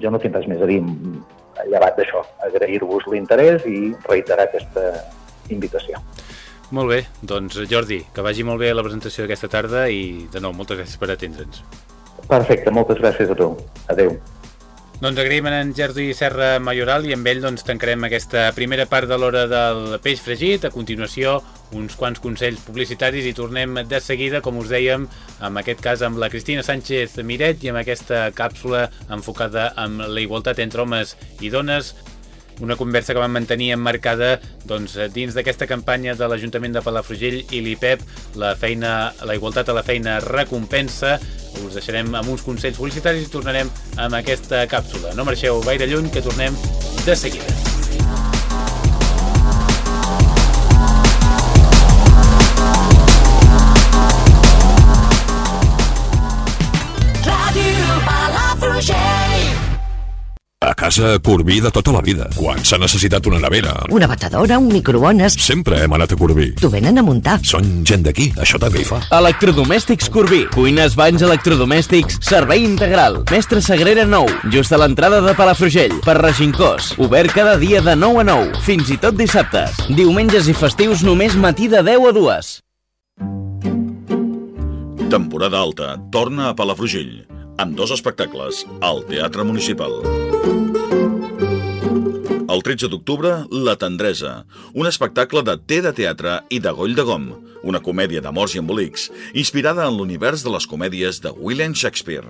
Jo no tinc res més a dir llevat d'això, agrair-vos l'interès i reiterar aquesta invitació. Molt bé, doncs Jordi, que vagi molt bé la presentació d'aquesta tarda i de nou, moltes gràcies per atendre'ns. Perfecte, moltes gràcies a tu. Adéu. Doncs agraïm en Jordi Serra Mayoral i amb ell doncs, tancarem aquesta primera part de l'hora del peix fregit. A continuació, uns quants consells publicitaris i tornem de seguida, com us dèiem, en aquest cas amb la Cristina Sánchez Miret i amb aquesta càpsula enfocada amb la igualtat entre homes i dones una conversa que vam mantenir emmarcada doncs, dins d'aquesta campanya de l'Ajuntament de Palafrugell i l'IPEP, la, feina, la igualtat a la feina recompensa. Us deixarem amb uns consells publicitaris i tornarem amb aquesta càpsula. No marxeu gaire lluny, que tornem de seguida. Palafrugell. A Casa Corbí de tota la vida. Quan s'ha necessitat una nevera, Una batedora, un microones... sempre hem anat a Corbí. T'ho venen a muntar. Són gent d'aquí, això també hi fa. Electrodomèstics Corbí. Cuines, banys, electrodomèstics. Servei integral. Mestre Sagrera 9. Just a l'entrada de Palafrugell. Per Regincós. Obert cada dia de 9 a 9. Fins i tot dissabtes. Diumenges i festius només matí de 10 a 2. Temporada alta torna a Palafrugell amb dos espectacles al Teatre Municipal. El 13 d'octubre, La Tendresa, un espectacle de té de teatre i de goll de gom, una comèdia d'amors i embolics, inspirada en l'univers de les comèdies de William Shakespeare.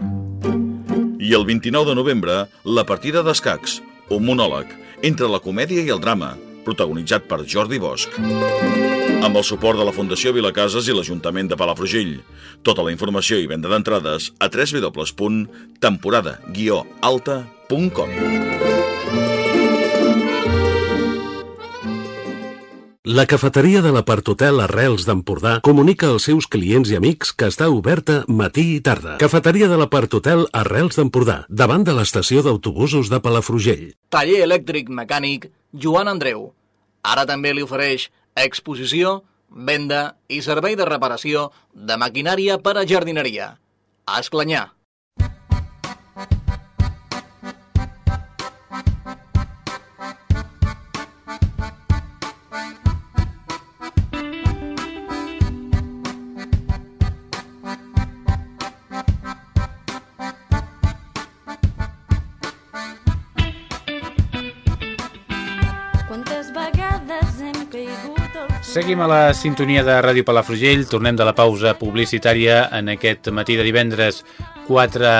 I el 29 de novembre, La partida d'escacs, un monòleg entre la comèdia i el drama, protagonitzat per Jordi Bosch. Amb el suport de la Fundació Vilacases i l'Ajuntament de Palafrugell. Tota la informació i venda d'entrades a www.temporada-alta.com La cafeteria de l'Apart Hotel Arrels d'Empordà comunica als seus clients i amics que està oberta matí i tarda. Cafeteria de l'Apart Hotel Arrels d'Empordà, davant de l'estació d'autobusos de Palafrugell. Taller elèctric mecànic Joan Andreu. Ara també li ofereix exposició, venda i servei de reparació de maquinària per a jardineria. A Esclanyà. Seguim a la sintonia de Ràdio Palafrugell, tornem de la pausa publicitària en aquest matí de divendres 4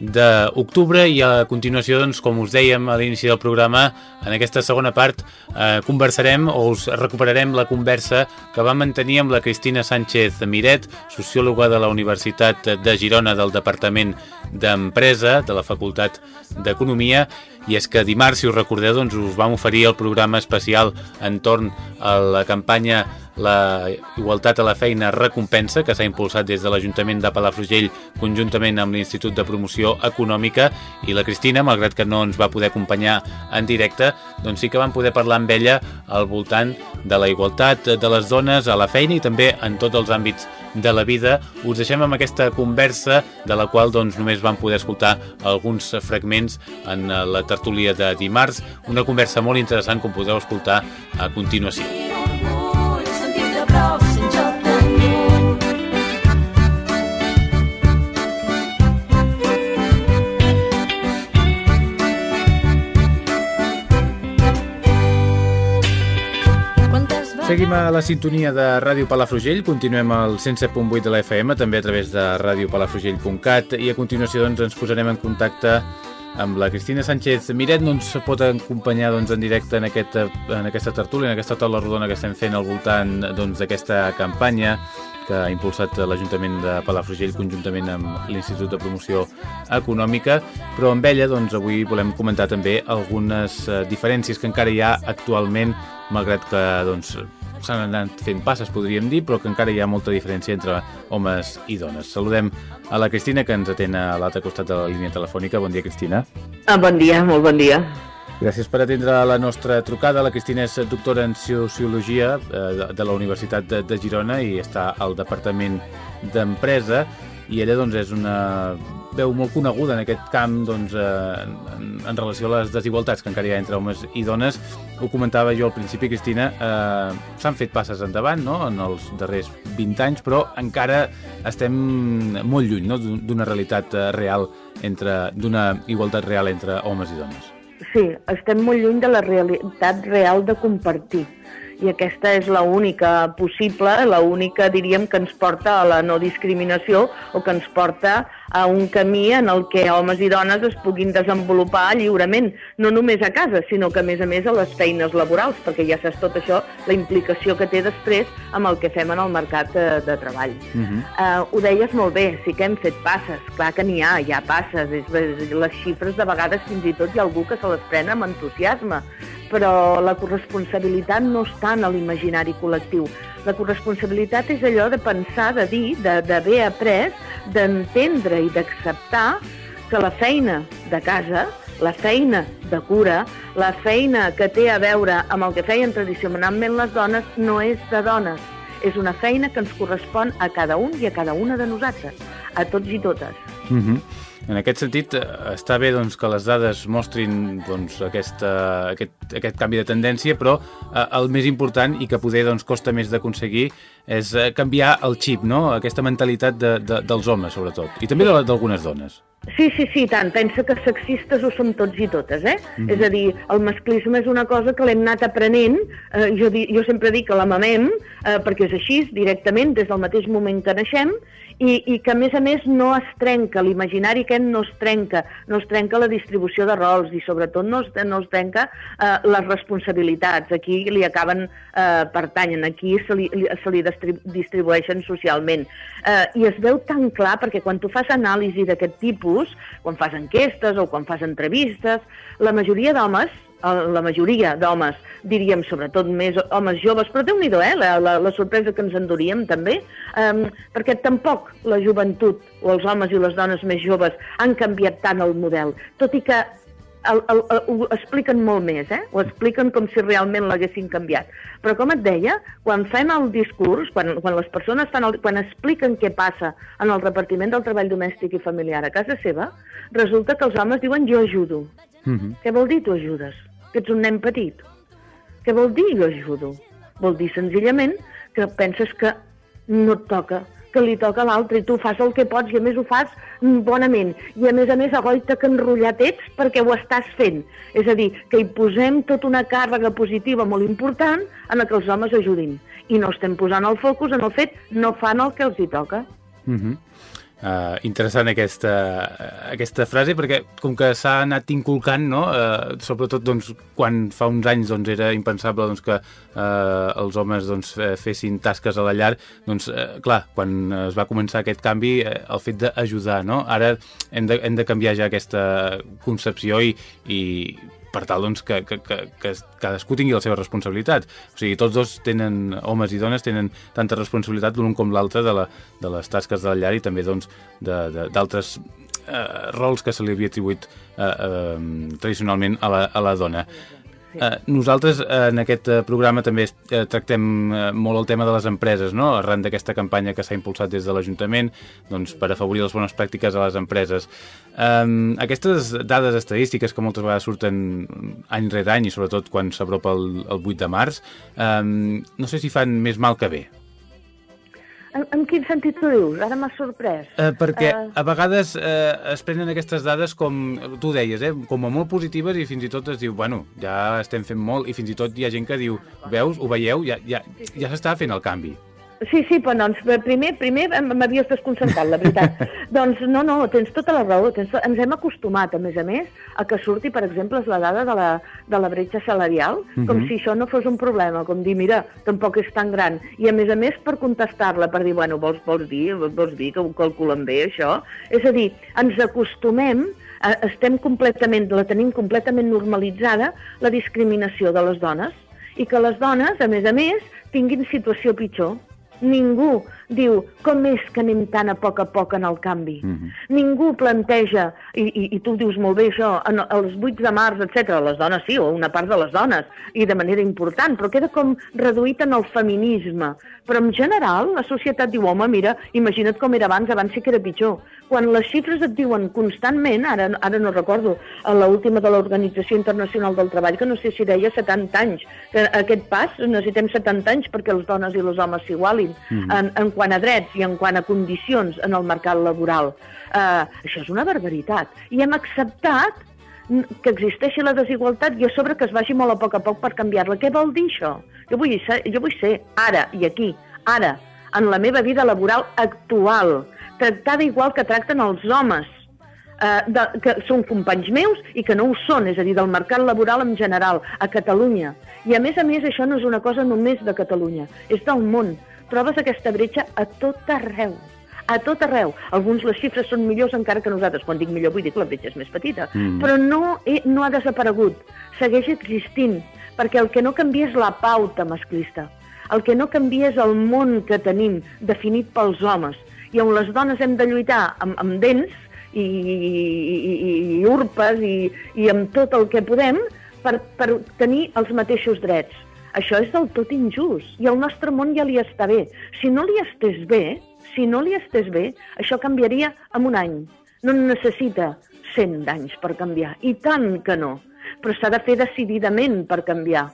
d'octubre i a continuació, doncs, com us dèiem a l'inici del programa, en aquesta segona part eh, conversarem o us recuperarem la conversa que vam mantenir amb la Cristina Sánchez Miret, sociòloga de la Universitat de Girona del Departament d'Empresa de la Facultat d'Economia i és que dimarts, si us recordeu, doncs us vam oferir el programa especial entorn a la campanya La Igualtat a la Feina Recompensa, que s'ha impulsat des de l'Ajuntament de Palafrugell conjuntament amb l'Institut de Promoció Econòmica i la Cristina, malgrat que no ens va poder acompanyar en directe, doncs sí que vam poder parlar amb ella al voltant de la igualtat de les dones a la feina i també en tots els àmbits de la vida. Us deixem amb aquesta conversa de la qual doncs, només vam poder escoltar alguns fragments en la tertúlia de dimarts, una conversa molt interessant com podeu escoltar a continuació. Seguim a la sintonia de Ràdio Palafrugell, continuem al 107.8 de la FM, també a través de radiopalafrugell.cat i a continuació doncs, ens posarem en contacte amb la Cristina Sánchez. Miret, no ens pot acompanyar doncs, en directe en, aquest, en aquesta tertúlia, en aquesta taula rodona que estem fent al voltant doncs, d'aquesta campanya que ha impulsat l'Ajuntament de Palafrugell conjuntament amb l'Institut de Promoció Econòmica, però amb ella doncs, avui volem comentar també algunes eh, diferències que encara hi ha actualment, malgrat que doncs, s'han anat fent passes, podríem dir, però que encara hi ha molta diferència entre homes i dones. Saludem a la Cristina, que ens atén a l'altre costat de la línia telefònica. Bon dia, Cristina. Ah, bon dia, molt bon dia. Gràcies per atendre la nostra trucada. La Cristina és doctora en Sociologia eh, de, la Universitat de, de Girona i està al Departament d'Empresa i ella doncs, és una veu molt coneguda en aquest camp doncs, eh, en, en relació a les desigualtats que encara hi ha entre homes i dones. Ho comentava jo al principi, Cristina, eh, s'han fet passes endavant no? en els darrers 20 anys, però encara estem molt lluny no? D'un- d'una realitat eh, real d'una igualtat real entre homes i dones. Sí, estem molt lluny de la realitat real de compartir. I aquesta és la única possible, la única, diríem, que ens porta a la no discriminació o que ens porta a un camí en el que homes i dones es puguin desenvolupar lliurement, no només a casa, sinó que a més a més a les feines laborals, perquè ja saps tot això, la implicació que té després amb el que fem en el mercat de, de treball. Uh -huh. Uh, ho deies molt bé, sí que hem fet passes, clar que n'hi ha, hi ha passes, és, és, les xifres de vegades fins i tot hi ha algú que se les pren amb entusiasme, però la corresponsabilitat no està en l'imaginari col·lectiu. La corresponsabilitat és allò de pensar, de dir, d'haver après, d'entendre i d'acceptar que la feina de casa la feina de cura, la feina que té a veure amb el que feien tradicionalment les dones, no és de dones. És una feina que ens correspon a cada un i a cada una de nosaltres, a tots i totes. Mm -hmm. En aquest sentit, eh, està bé doncs, que les dades mostrin doncs, aquesta, aquest, aquest canvi de tendència, però eh, el més important i que poder doncs, costa més d'aconseguir és eh, canviar el xip, no? aquesta mentalitat de, de, dels homes, sobretot, i també de- d'algunes dones. Sí, sí, sí, tant. Pensa que sexistes ho som tots i totes, eh? Mhm. És a dir, el masclisme és una cosa que l'hem anat aprenent. Eh, jo, di, jo sempre dic que la mamem, eh, perquè és així, directament, des del mateix moment que naixem, i, i que, a més a més, no es trenca, l'imaginari aquest no es trenca, no es trenca la distribució de rols i, sobretot, no es, no es trenca eh, les responsabilitats. Aquí li acaben eh, pertanyen, aquí se li, se li distri- distribueixen socialment. Eh, I es veu tan clar, perquè quan tu fas anàlisi d'aquest tipus, quan fas enquestes o quan fas entrevistes, la majoria d'homes, la majoria d'homes, diríem sobretot més homes joves, però déu nhi eh, la, la, la sorpresa que ens enduríem també, eh, perquè tampoc la joventut o els homes i les dones més joves han canviat tant el model, tot i que el, el, el, ho expliquen molt més, eh? ho expliquen com si realment l'haguessin canviat. Però com et deia, quan fem el discurs, quan, quan les persones fan el, quan expliquen què passa en el repartiment del treball domèstic i familiar a casa seva, resulta que els homes diuen jo ajudo. Mm -hmm. Què vol dir tu ajudes? Que ets un nen petit. Què vol dir jo ajudo? Vol dir senzillament que penses que no et toca, que li toca a l'altre i tu fas el que pots i a més ho fas bonament. I a més a més agoita que enrotllat ets perquè ho estàs fent. És a dir, que hi posem tota una càrrega positiva molt important en que els homes ajudin. I no estem posant el focus en el fet no fan el que els hi toca. Mm -hmm. Uh, interessant aquesta, aquesta frase perquè com que s'ha anat inculcant no? uh, sobretot doncs, quan fa uns anys doncs, era impensable doncs, que uh, els homes doncs, fessin tasques a la llar doncs uh, clar, quan es va començar aquest canvi uh, el fet d'ajudar no? ara hem de, hem de canviar ja aquesta concepció i, i per tal doncs, que, que, que, que cadascú tingui la seva responsabilitat. O sigui, tots dos tenen, homes i dones, tenen tanta responsabilitat l'un com l'altre de, la, de les tasques de la llar i també doncs, d'altres eh, rols que se li havia atribuït eh, eh, tradicionalment a la, a la dona. Eh, nosaltres eh, en aquest eh, programa també eh, tractem eh, molt el tema de les empreses, no? arran d'aquesta campanya que s'ha impulsat des de l'Ajuntament doncs, per afavorir les bones pràctiques a les empreses. Eh, aquestes dades estadístiques que moltes vegades surten any rere any i sobretot quan s'apropa el, el 8 de març, eh, no sé si fan més mal que bé. En, en quin sentit ho dius? Ara m'ha sorprès. Eh, perquè Eh, a vegades eh, es prenen aquestes dades com, tu deies, eh, com a molt positives i fins i tot es diu, bueno, ja estem fent molt i fins i tot hi ha gent que diu, veus, ho veieu, ja, ja, ja s'està fent el canvi. Sí, sí, però doncs, primer, primer m- m'havies desconcentrat, la veritat. doncs no, no, tens tota la raó. Tens, to- ens hem acostumat, a més a més, a que surti, per exemple, la dada de la, de la bretxa salarial, com Mhm. si això no fos un problema, com dir, mira, tampoc és tan gran. I a més a més per contestar-la, per dir, bueno, vols, vols, dir, vols dir que ho calculen bé, això? És a dir, ens acostumem eh, estem completament, la tenim completament normalitzada, la discriminació de les dones, i que les dones, a més a més, tinguin situació pitjor. Ningú diu com és que anem tan a poc a poc en el canvi. Mm -hmm. Ningú planteja, i, i, i tu dius molt bé això, en els 8 de març, etc. les dones sí, o una part de les dones, i de manera important, però queda com reduït en el feminisme. Però en general la societat diu, home, mira, imagina't com era abans, abans sí que era pitjor. Quan les xifres et diuen constantment, ara, ara no recordo, a l'última de l'Organització Internacional del Treball, que no sé si deia 70 anys, que aquest pas necessitem 70 anys perquè les dones i els homes s'igualin Mhm. en, en quant a drets i en quant a condicions en el mercat laboral. Uh, això és una barbaritat. I hem acceptat que existeixi la desigualtat i a sobre que es vagi molt a poc a poc per canviar-la. Què vol dir això? Jo vull ser, jo vull ser ara i aquí, ara, en la meva vida laboral actual, tractada igual que tracten els homes, eh, de, que són companys meus i que no ho són, és a dir, del mercat laboral en general, a Catalunya. I a més a més això no és una cosa només de Catalunya, és del món. Trobes aquesta bretxa a tot arreu a tot arreu. Alguns les xifres són millors encara que nosaltres. Quan dic millor vull dir que la bretxa és més petita. Mm. Però no, he, no ha desaparegut. Segueix existint. Perquè el que no canvia és la pauta masclista. El que no canvia és el món que tenim definit pels homes i on les dones hem de lluitar amb, amb dents i, i, i urpes i, i amb tot el que podem per, per tenir els mateixos drets. Això és del tot injust i al nostre món ja li està bé. Si no li estés bé, si no li estés bé, això canviaria en un any. No necessita 100 anys per canviar, i tant que no. Però s'ha de fer decididament per canviar.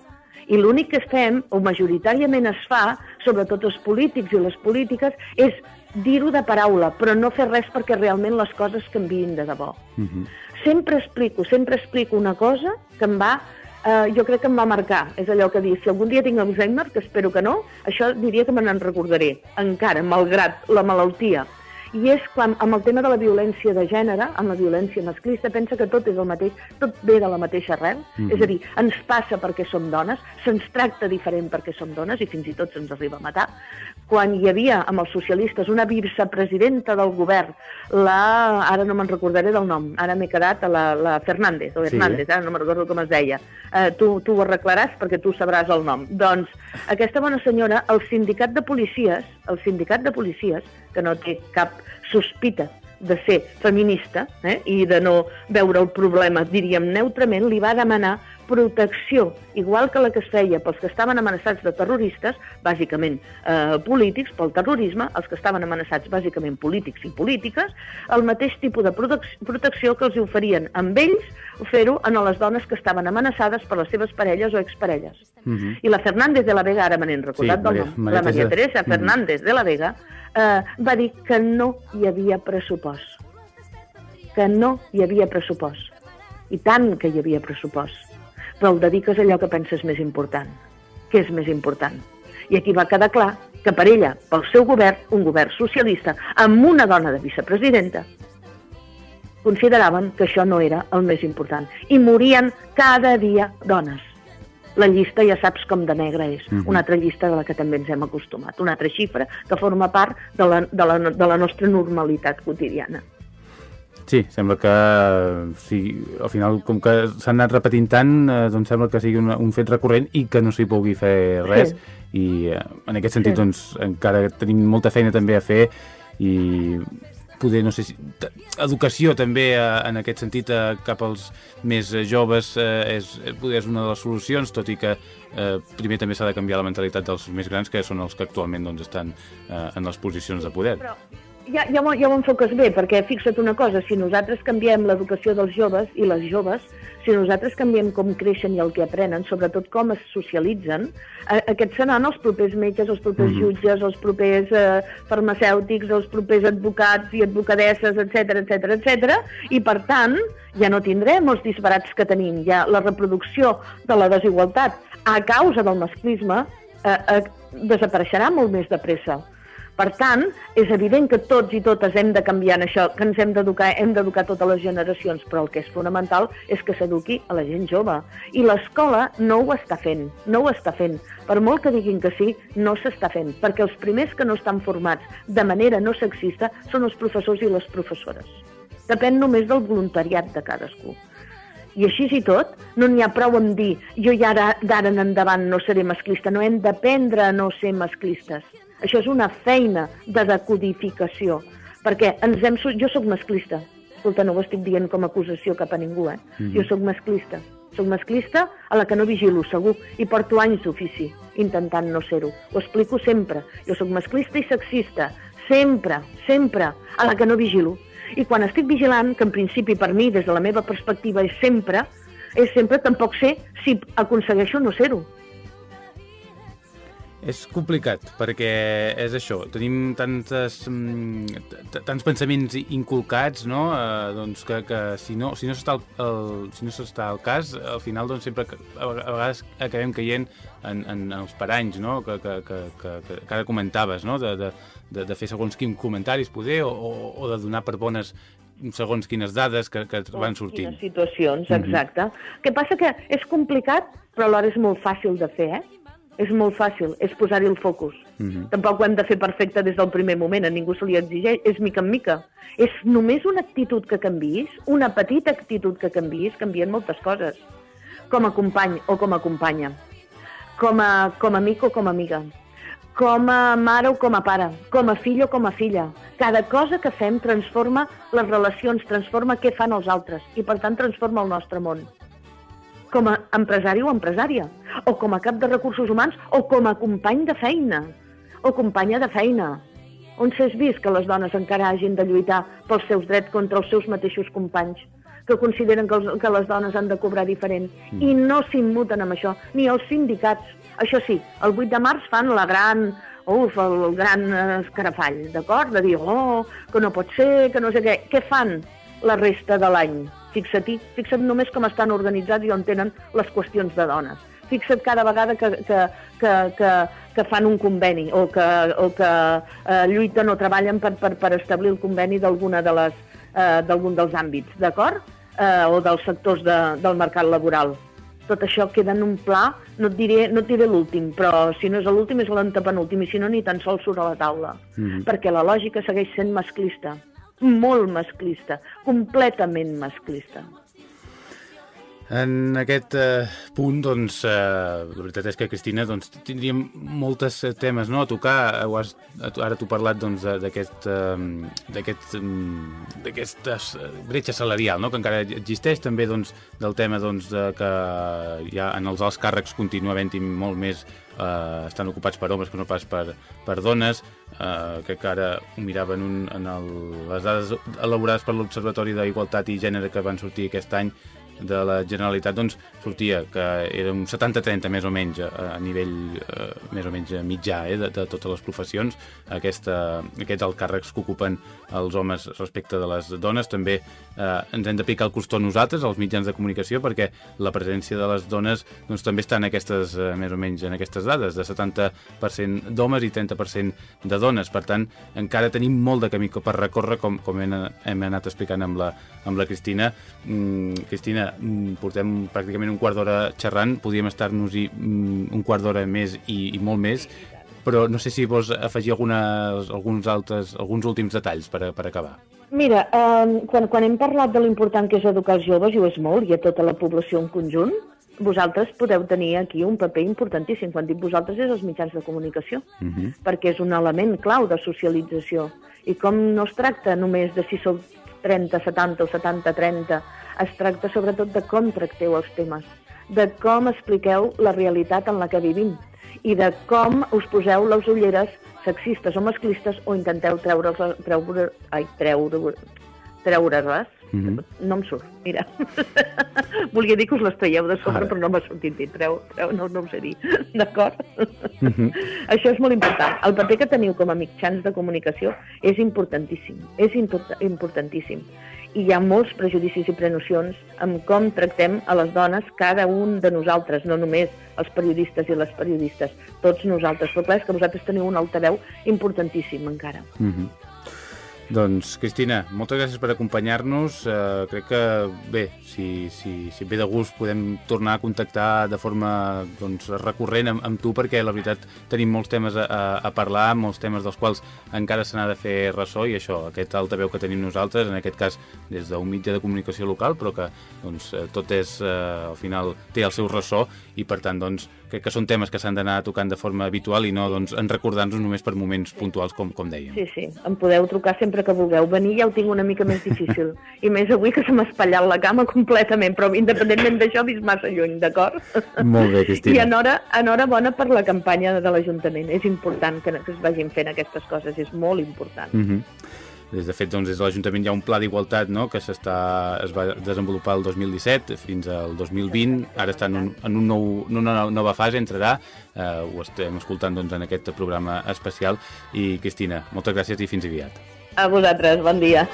I l'únic que fem, o majoritàriament es fa, sobretot els polítics i les polítiques, és dir-ho de paraula, però no fer res perquè realment les coses canviïn de debò. Mm -hmm. Sempre explico, sempre explico una cosa que em va eh, jo crec que em va marcar. És allò que dius, si algun dia tinc Alzheimer, que espero que no, això diria que me n'en recordaré, encara, malgrat la malaltia. I és quan, amb el tema de la violència de gènere, amb la violència masclista, pensa que tot és el mateix, tot ve de la mateixa arrel. Mhm. És a dir, ens passa perquè som dones, se'ns tracta diferent perquè som dones i fins i tot se'ns arriba a matar. Quan hi havia amb els socialistes una vicepresidenta del govern, la... ara no me'n recordaré del nom, ara m'he quedat a la, la Fernández, o Sí. Hernández, ara no me'n recordo com es deia. Eh, tu, tu ho arreglaràs perquè tu sabràs el nom. Doncs aquesta bona senyora, el sindicat de policies, el sindicat de policies, que no té cap sospita de ser feminista eh, i de no veure el problema, diríem neutrament, li va demanar protecció, igual que la que es feia pels que estaven amenaçats de terroristes, bàsicament eh, polítics, pel terrorisme, els que estaven amenaçats bàsicament polítics i polítiques, el mateix tipus de protec protecció que els oferien amb ells, fer-ho a les dones que estaven amenaçades per les seves parelles o exparelles. Mm -hmm. I la Fernández de la Vega, ara me n'he recordat Sí, del nom, Maria la Maria Teresa. Teresa Mhm. Fernández de la Vega, eh, va dir que no hi havia pressupost. Que no hi havia pressupost. I tant que hi havia pressupost. Però el dediques a allò que penses més important. Què és més important? I aquí va quedar clar que per ella, pel seu govern, un govern socialista, amb una dona de vicepresidenta, consideraven que això no era el més important. I morien cada dia dones. La llista ja saps com de negra és. Mhm. Una altra llista de la que també ens hem acostumat. Una altra xifra que forma part de la, de la, de la nostra normalitat quotidiana. Sí, sembla que sí, al final, com que s'han anat repetint tant, eh, doncs sembla que sigui un, un fet recurrent i que no s'hi pugui fer res. Sí. I eh, en aquest sentit, Sí. doncs, encara tenim molta feina també a fer i poder, no sé si... Educació també eh, en aquest sentit eh, cap als més eh, joves eh, és, eh, poder és una de les solucions, tot i que eh, primer també s'ha de canviar la mentalitat dels més grans, que són els que actualment doncs, estan eh, en les posicions de poder. Però ja, ja, ja ho enfoques bé, perquè fixa't una cosa, si nosaltres canviem l'educació dels joves i les joves, si nosaltres canviem com creixen i el que aprenen, sobretot com es socialitzen, eh, aquests seran els propers metges, els propers Mhm. jutges, els propers eh, farmacèutics, els propers advocats i advocadesses, etc etc etc. i per tant ja no tindrem els disbarats que tenim, ja la reproducció de la desigualtat a causa del masclisme eh, eh, desapareixerà molt més de pressa. Per tant, és evident que tots i totes hem de canviar en això, que ens hem d'educar, hem d'educar totes les generacions, però el que és fonamental és que s'eduqui a la gent jove. I l'escola no ho està fent, no ho està fent. Per molt que diguin que sí, no s'està fent, perquè els primers que no estan formats de manera no sexista són els professors i les professores. Depèn només del voluntariat de cadascú. I així i tot, no n'hi ha prou amb dir jo ja ara- d'ara en endavant no seré masclista, no hem d'aprendre a no ser masclistes. Això és una feina de decodificació, perquè ens hem... Jo sóc masclista, escolta, no ho estic dient com a acusació cap a ningú, eh? Mhm. Jo sóc masclista. Soc masclista a la que no vigilo, segur, i porto anys d'ofici intentant no ser-ho. Ho explico sempre. Jo sóc masclista i sexista, sempre, sempre, a la que no vigilo. I quan estic vigilant, que en principi per mi, des de la meva perspectiva, és sempre, és sempre tampoc sé si aconsegueixo no ser-ho. És complicat, perquè és això, tenim tantes, mm, tants pensaments inculcats, no?, eh, doncs que, que si no si no s'està al, el, si no al cas, al final doncs sempre a veg- a vegades acabem caient en, en els paranys, no?, que, que, que, que, que, ara comentaves, no?, de, de, de, de fer segons quins comentaris, poder, o, o, o de donar per bones segons quines dades que, que van sortint. Quines situacions, Mhm. exacte. El que passa que és complicat, però alhora és molt fàcil de fer, eh? És molt fàcil, és posar-hi el focus. Mhm. Tampoc ho hem de fer perfecte des del primer moment, a ningú se li exigeix, és mica en mica. És només una actitud que canvis, una petita actitud que canvis, canvien moltes coses. Com a company o com a companya, com a, com a amic o com a amiga, com a mare o com a pare, com a fill o com a filla. Cada cosa que fem transforma les relacions, transforma què fan els altres i, per tant, transforma el nostre món. Com a empresari o empresària, o com a cap de recursos humans, o com a company de feina, o companya de feina. On s'és vist que les dones encara hagin de lluitar pels seus drets contra els seus mateixos companys, que consideren que, els, que les dones han de cobrar diferent, mm. i no s'immuten amb això, ni els sindicats. Això sí, el 8 de març fan la gran uf, el, gran escarafall, d'acord? De dir, oh, que no pot ser, que no sé què. Què fan la resta de l'any? Fixa-t'hi, fixa't només com estan organitzats i on tenen les qüestions de dones. Fixa't cada vegada que, que, que, que, que fan un conveni o que, o que eh, lluiten o treballen per, per, per establir el conveni d'alguna de les eh, d'algun dels àmbits, d'acord? Eh, o dels sectors de, del mercat laboral tot això queda en un pla, no et diré, no et diré l'últim, però si no és l'últim és l'antepenúltim, i si no ni tan sols surt a la taula, mm -hmm. perquè la lògica segueix sent masclista, molt masclista, completament masclista. En aquest eh, punt, doncs, eh, la veritat és que, Cristina, doncs, tindríem moltes eh, temes no, a tocar. Ho has, ara t'ho parlat doncs, d'aquest doncs, d'aquesta bretxa salarial no, que encara existeix, també doncs, del tema doncs, de que ja en els alts càrrecs continua havent-hi molt més eh, estan ocupats per homes que no pas per, per dones, eh, que ara ho mirava en, un, en el, les dades elaborades per l'Observatori d'Igualtat i Gènere que van sortir aquest any, de la Generalitat doncs, sortia que era un 70-30 més o menys a, a nivell eh, més o menys mitjà eh, de, de totes les professions aquesta, aquests alt càrrecs que ocupen els homes respecte de les dones. També eh, ens hem d'aplicar el costó nosaltres els mitjans de comunicació perquè la presència de les dones doncs, també està en aquestes, eh, més o menys en aquestes dades de 70% d'homes i 30% de dones. Per tant encara tenim molt de camí per recórrer com, com hem, hem anat explicant amb la, amb la Cristina. Mm, Cristina Mm, portem pràcticament un quart d'hora xerrant, podríem estar-nos-hi mm, un quart d'hora més i, i molt més, però no sé si vols afegir algunes, alguns, altres, alguns últims detalls per, per acabar. Mira, eh, quan, quan hem parlat de l'important que és educar els joves, i ho és molt, i a tota la població en conjunt, vosaltres podeu tenir aquí un paper importantíssim. Quan dic vosaltres és els mitjans de comunicació, uh -huh. perquè és un element clau de socialització. I com no es tracta només de si sou 30, 70 o 70, 30, es tracta sobretot de com tracteu els temes, de com expliqueu la realitat en la que vivim i de com us poseu les ulleres sexistes o masclistes o intenteu treure, treure, ai, treure, treure-les. Mm -hmm. No em surt, mira. Volia dir que us les traieu de sobre, Ara. però no m'ha sortit dir. Treu, treu, no, no ho sé dir. D'acord? Mm -hmm. Això és molt important. El paper que teniu com a mitjans de comunicació és importantíssim. És importantíssim i hi ha molts prejudicis i prenocions amb com tractem a les dones, cada un de nosaltres, no només els periodistes i les periodistes, tots nosaltres. Però clar, és que vosaltres teniu un altaveu importantíssim encara. Mm -hmm. Doncs, Cristina, moltes gràcies per acompanyar-nos. Uh, crec que, bé, si, si, si ve de gust podem tornar a contactar de forma doncs, recurrent amb, amb tu perquè la veritat tenim molts temes a, a parlar, molts temes dels quals encara se n'ha de fer ressò i això, aquest altaveu que tenim nosaltres, en aquest cas des d'un mitjà de comunicació local, però que doncs, tot és, uh, al final, té el seu ressò i per tant, doncs, crec que són temes que s'han d'anar tocant de forma habitual i no doncs, en recordar-nos només per moments puntuals, com, com dèiem. Sí, sí, em podeu trucar sempre que vulgueu. Venir ja ho tinc una mica més difícil. I més avui que se m'ha espatllat la cama completament, però independentment d'això, vist massa lluny, d'acord? Molt bé, Cristina. I enhora, enhorabona per la campanya de l'Ajuntament. És important que, que es vagin fent aquestes coses, és molt important. Mm -hmm. Des de fet, doncs, des de l'Ajuntament hi ha un pla d'igualtat no?, que es va desenvolupar el 2017 fins al 2020. Ara està en, un, en un nou, una nova fase, entrarà. Eh, ho estem escoltant doncs, en aquest programa especial. I, Cristina, moltes gràcies i fins aviat. A vosaltres, bon dia.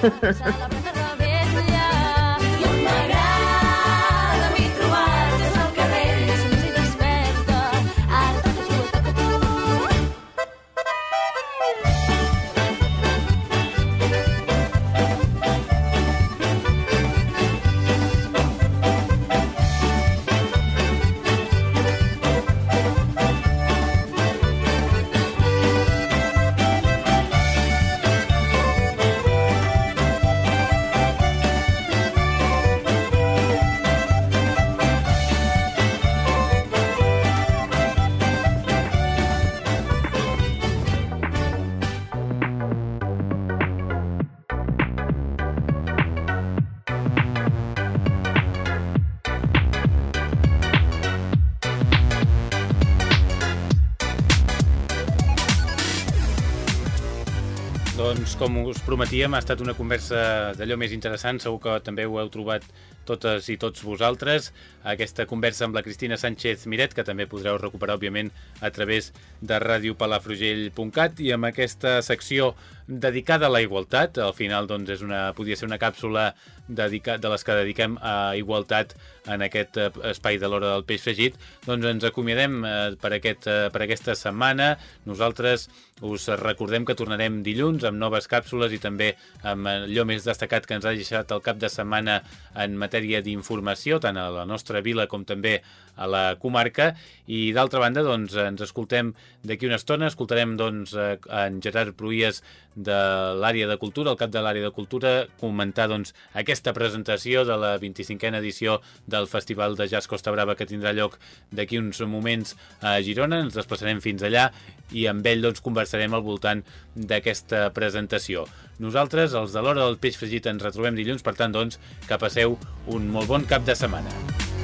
Doncs com us prometíem, ha estat una conversa d'allò més interessant, segur que també ho heu trobat totes i tots vosaltres. Aquesta conversa amb la Cristina Sánchez Miret, que també podreu recuperar, òbviament, a través de radiopalafrugell.cat i amb aquesta secció dedicada a la igualtat. Al final, doncs, és una, podia ser una càpsula dedica, de les que dediquem a igualtat en aquest eh, espai de l'hora del peix fregit. Doncs ens acomiadem eh, per, aquest, eh, per aquesta setmana. Nosaltres us recordem que tornarem dilluns amb noves càpsules i també amb allò més destacat que ens ha deixat el cap de setmana en matèria d'informació, tant a la nostra vila com també a la comarca. I d'altra banda, doncs, ens escoltem d'aquí una estona, escoltarem doncs, eh, en Gerard Pruies de l'àrea de cultura, el cap de l'àrea de cultura, comentar doncs, aquesta presentació de la 25a edició del Festival de Jazz Costa Brava que tindrà lloc d'aquí uns moments a Girona. Ens desplaçarem fins allà i amb ell doncs, conversarem al voltant d'aquesta presentació. Nosaltres, els de l'hora del peix fregit, ens retrobem dilluns, per tant, doncs, que passeu un molt bon cap de setmana.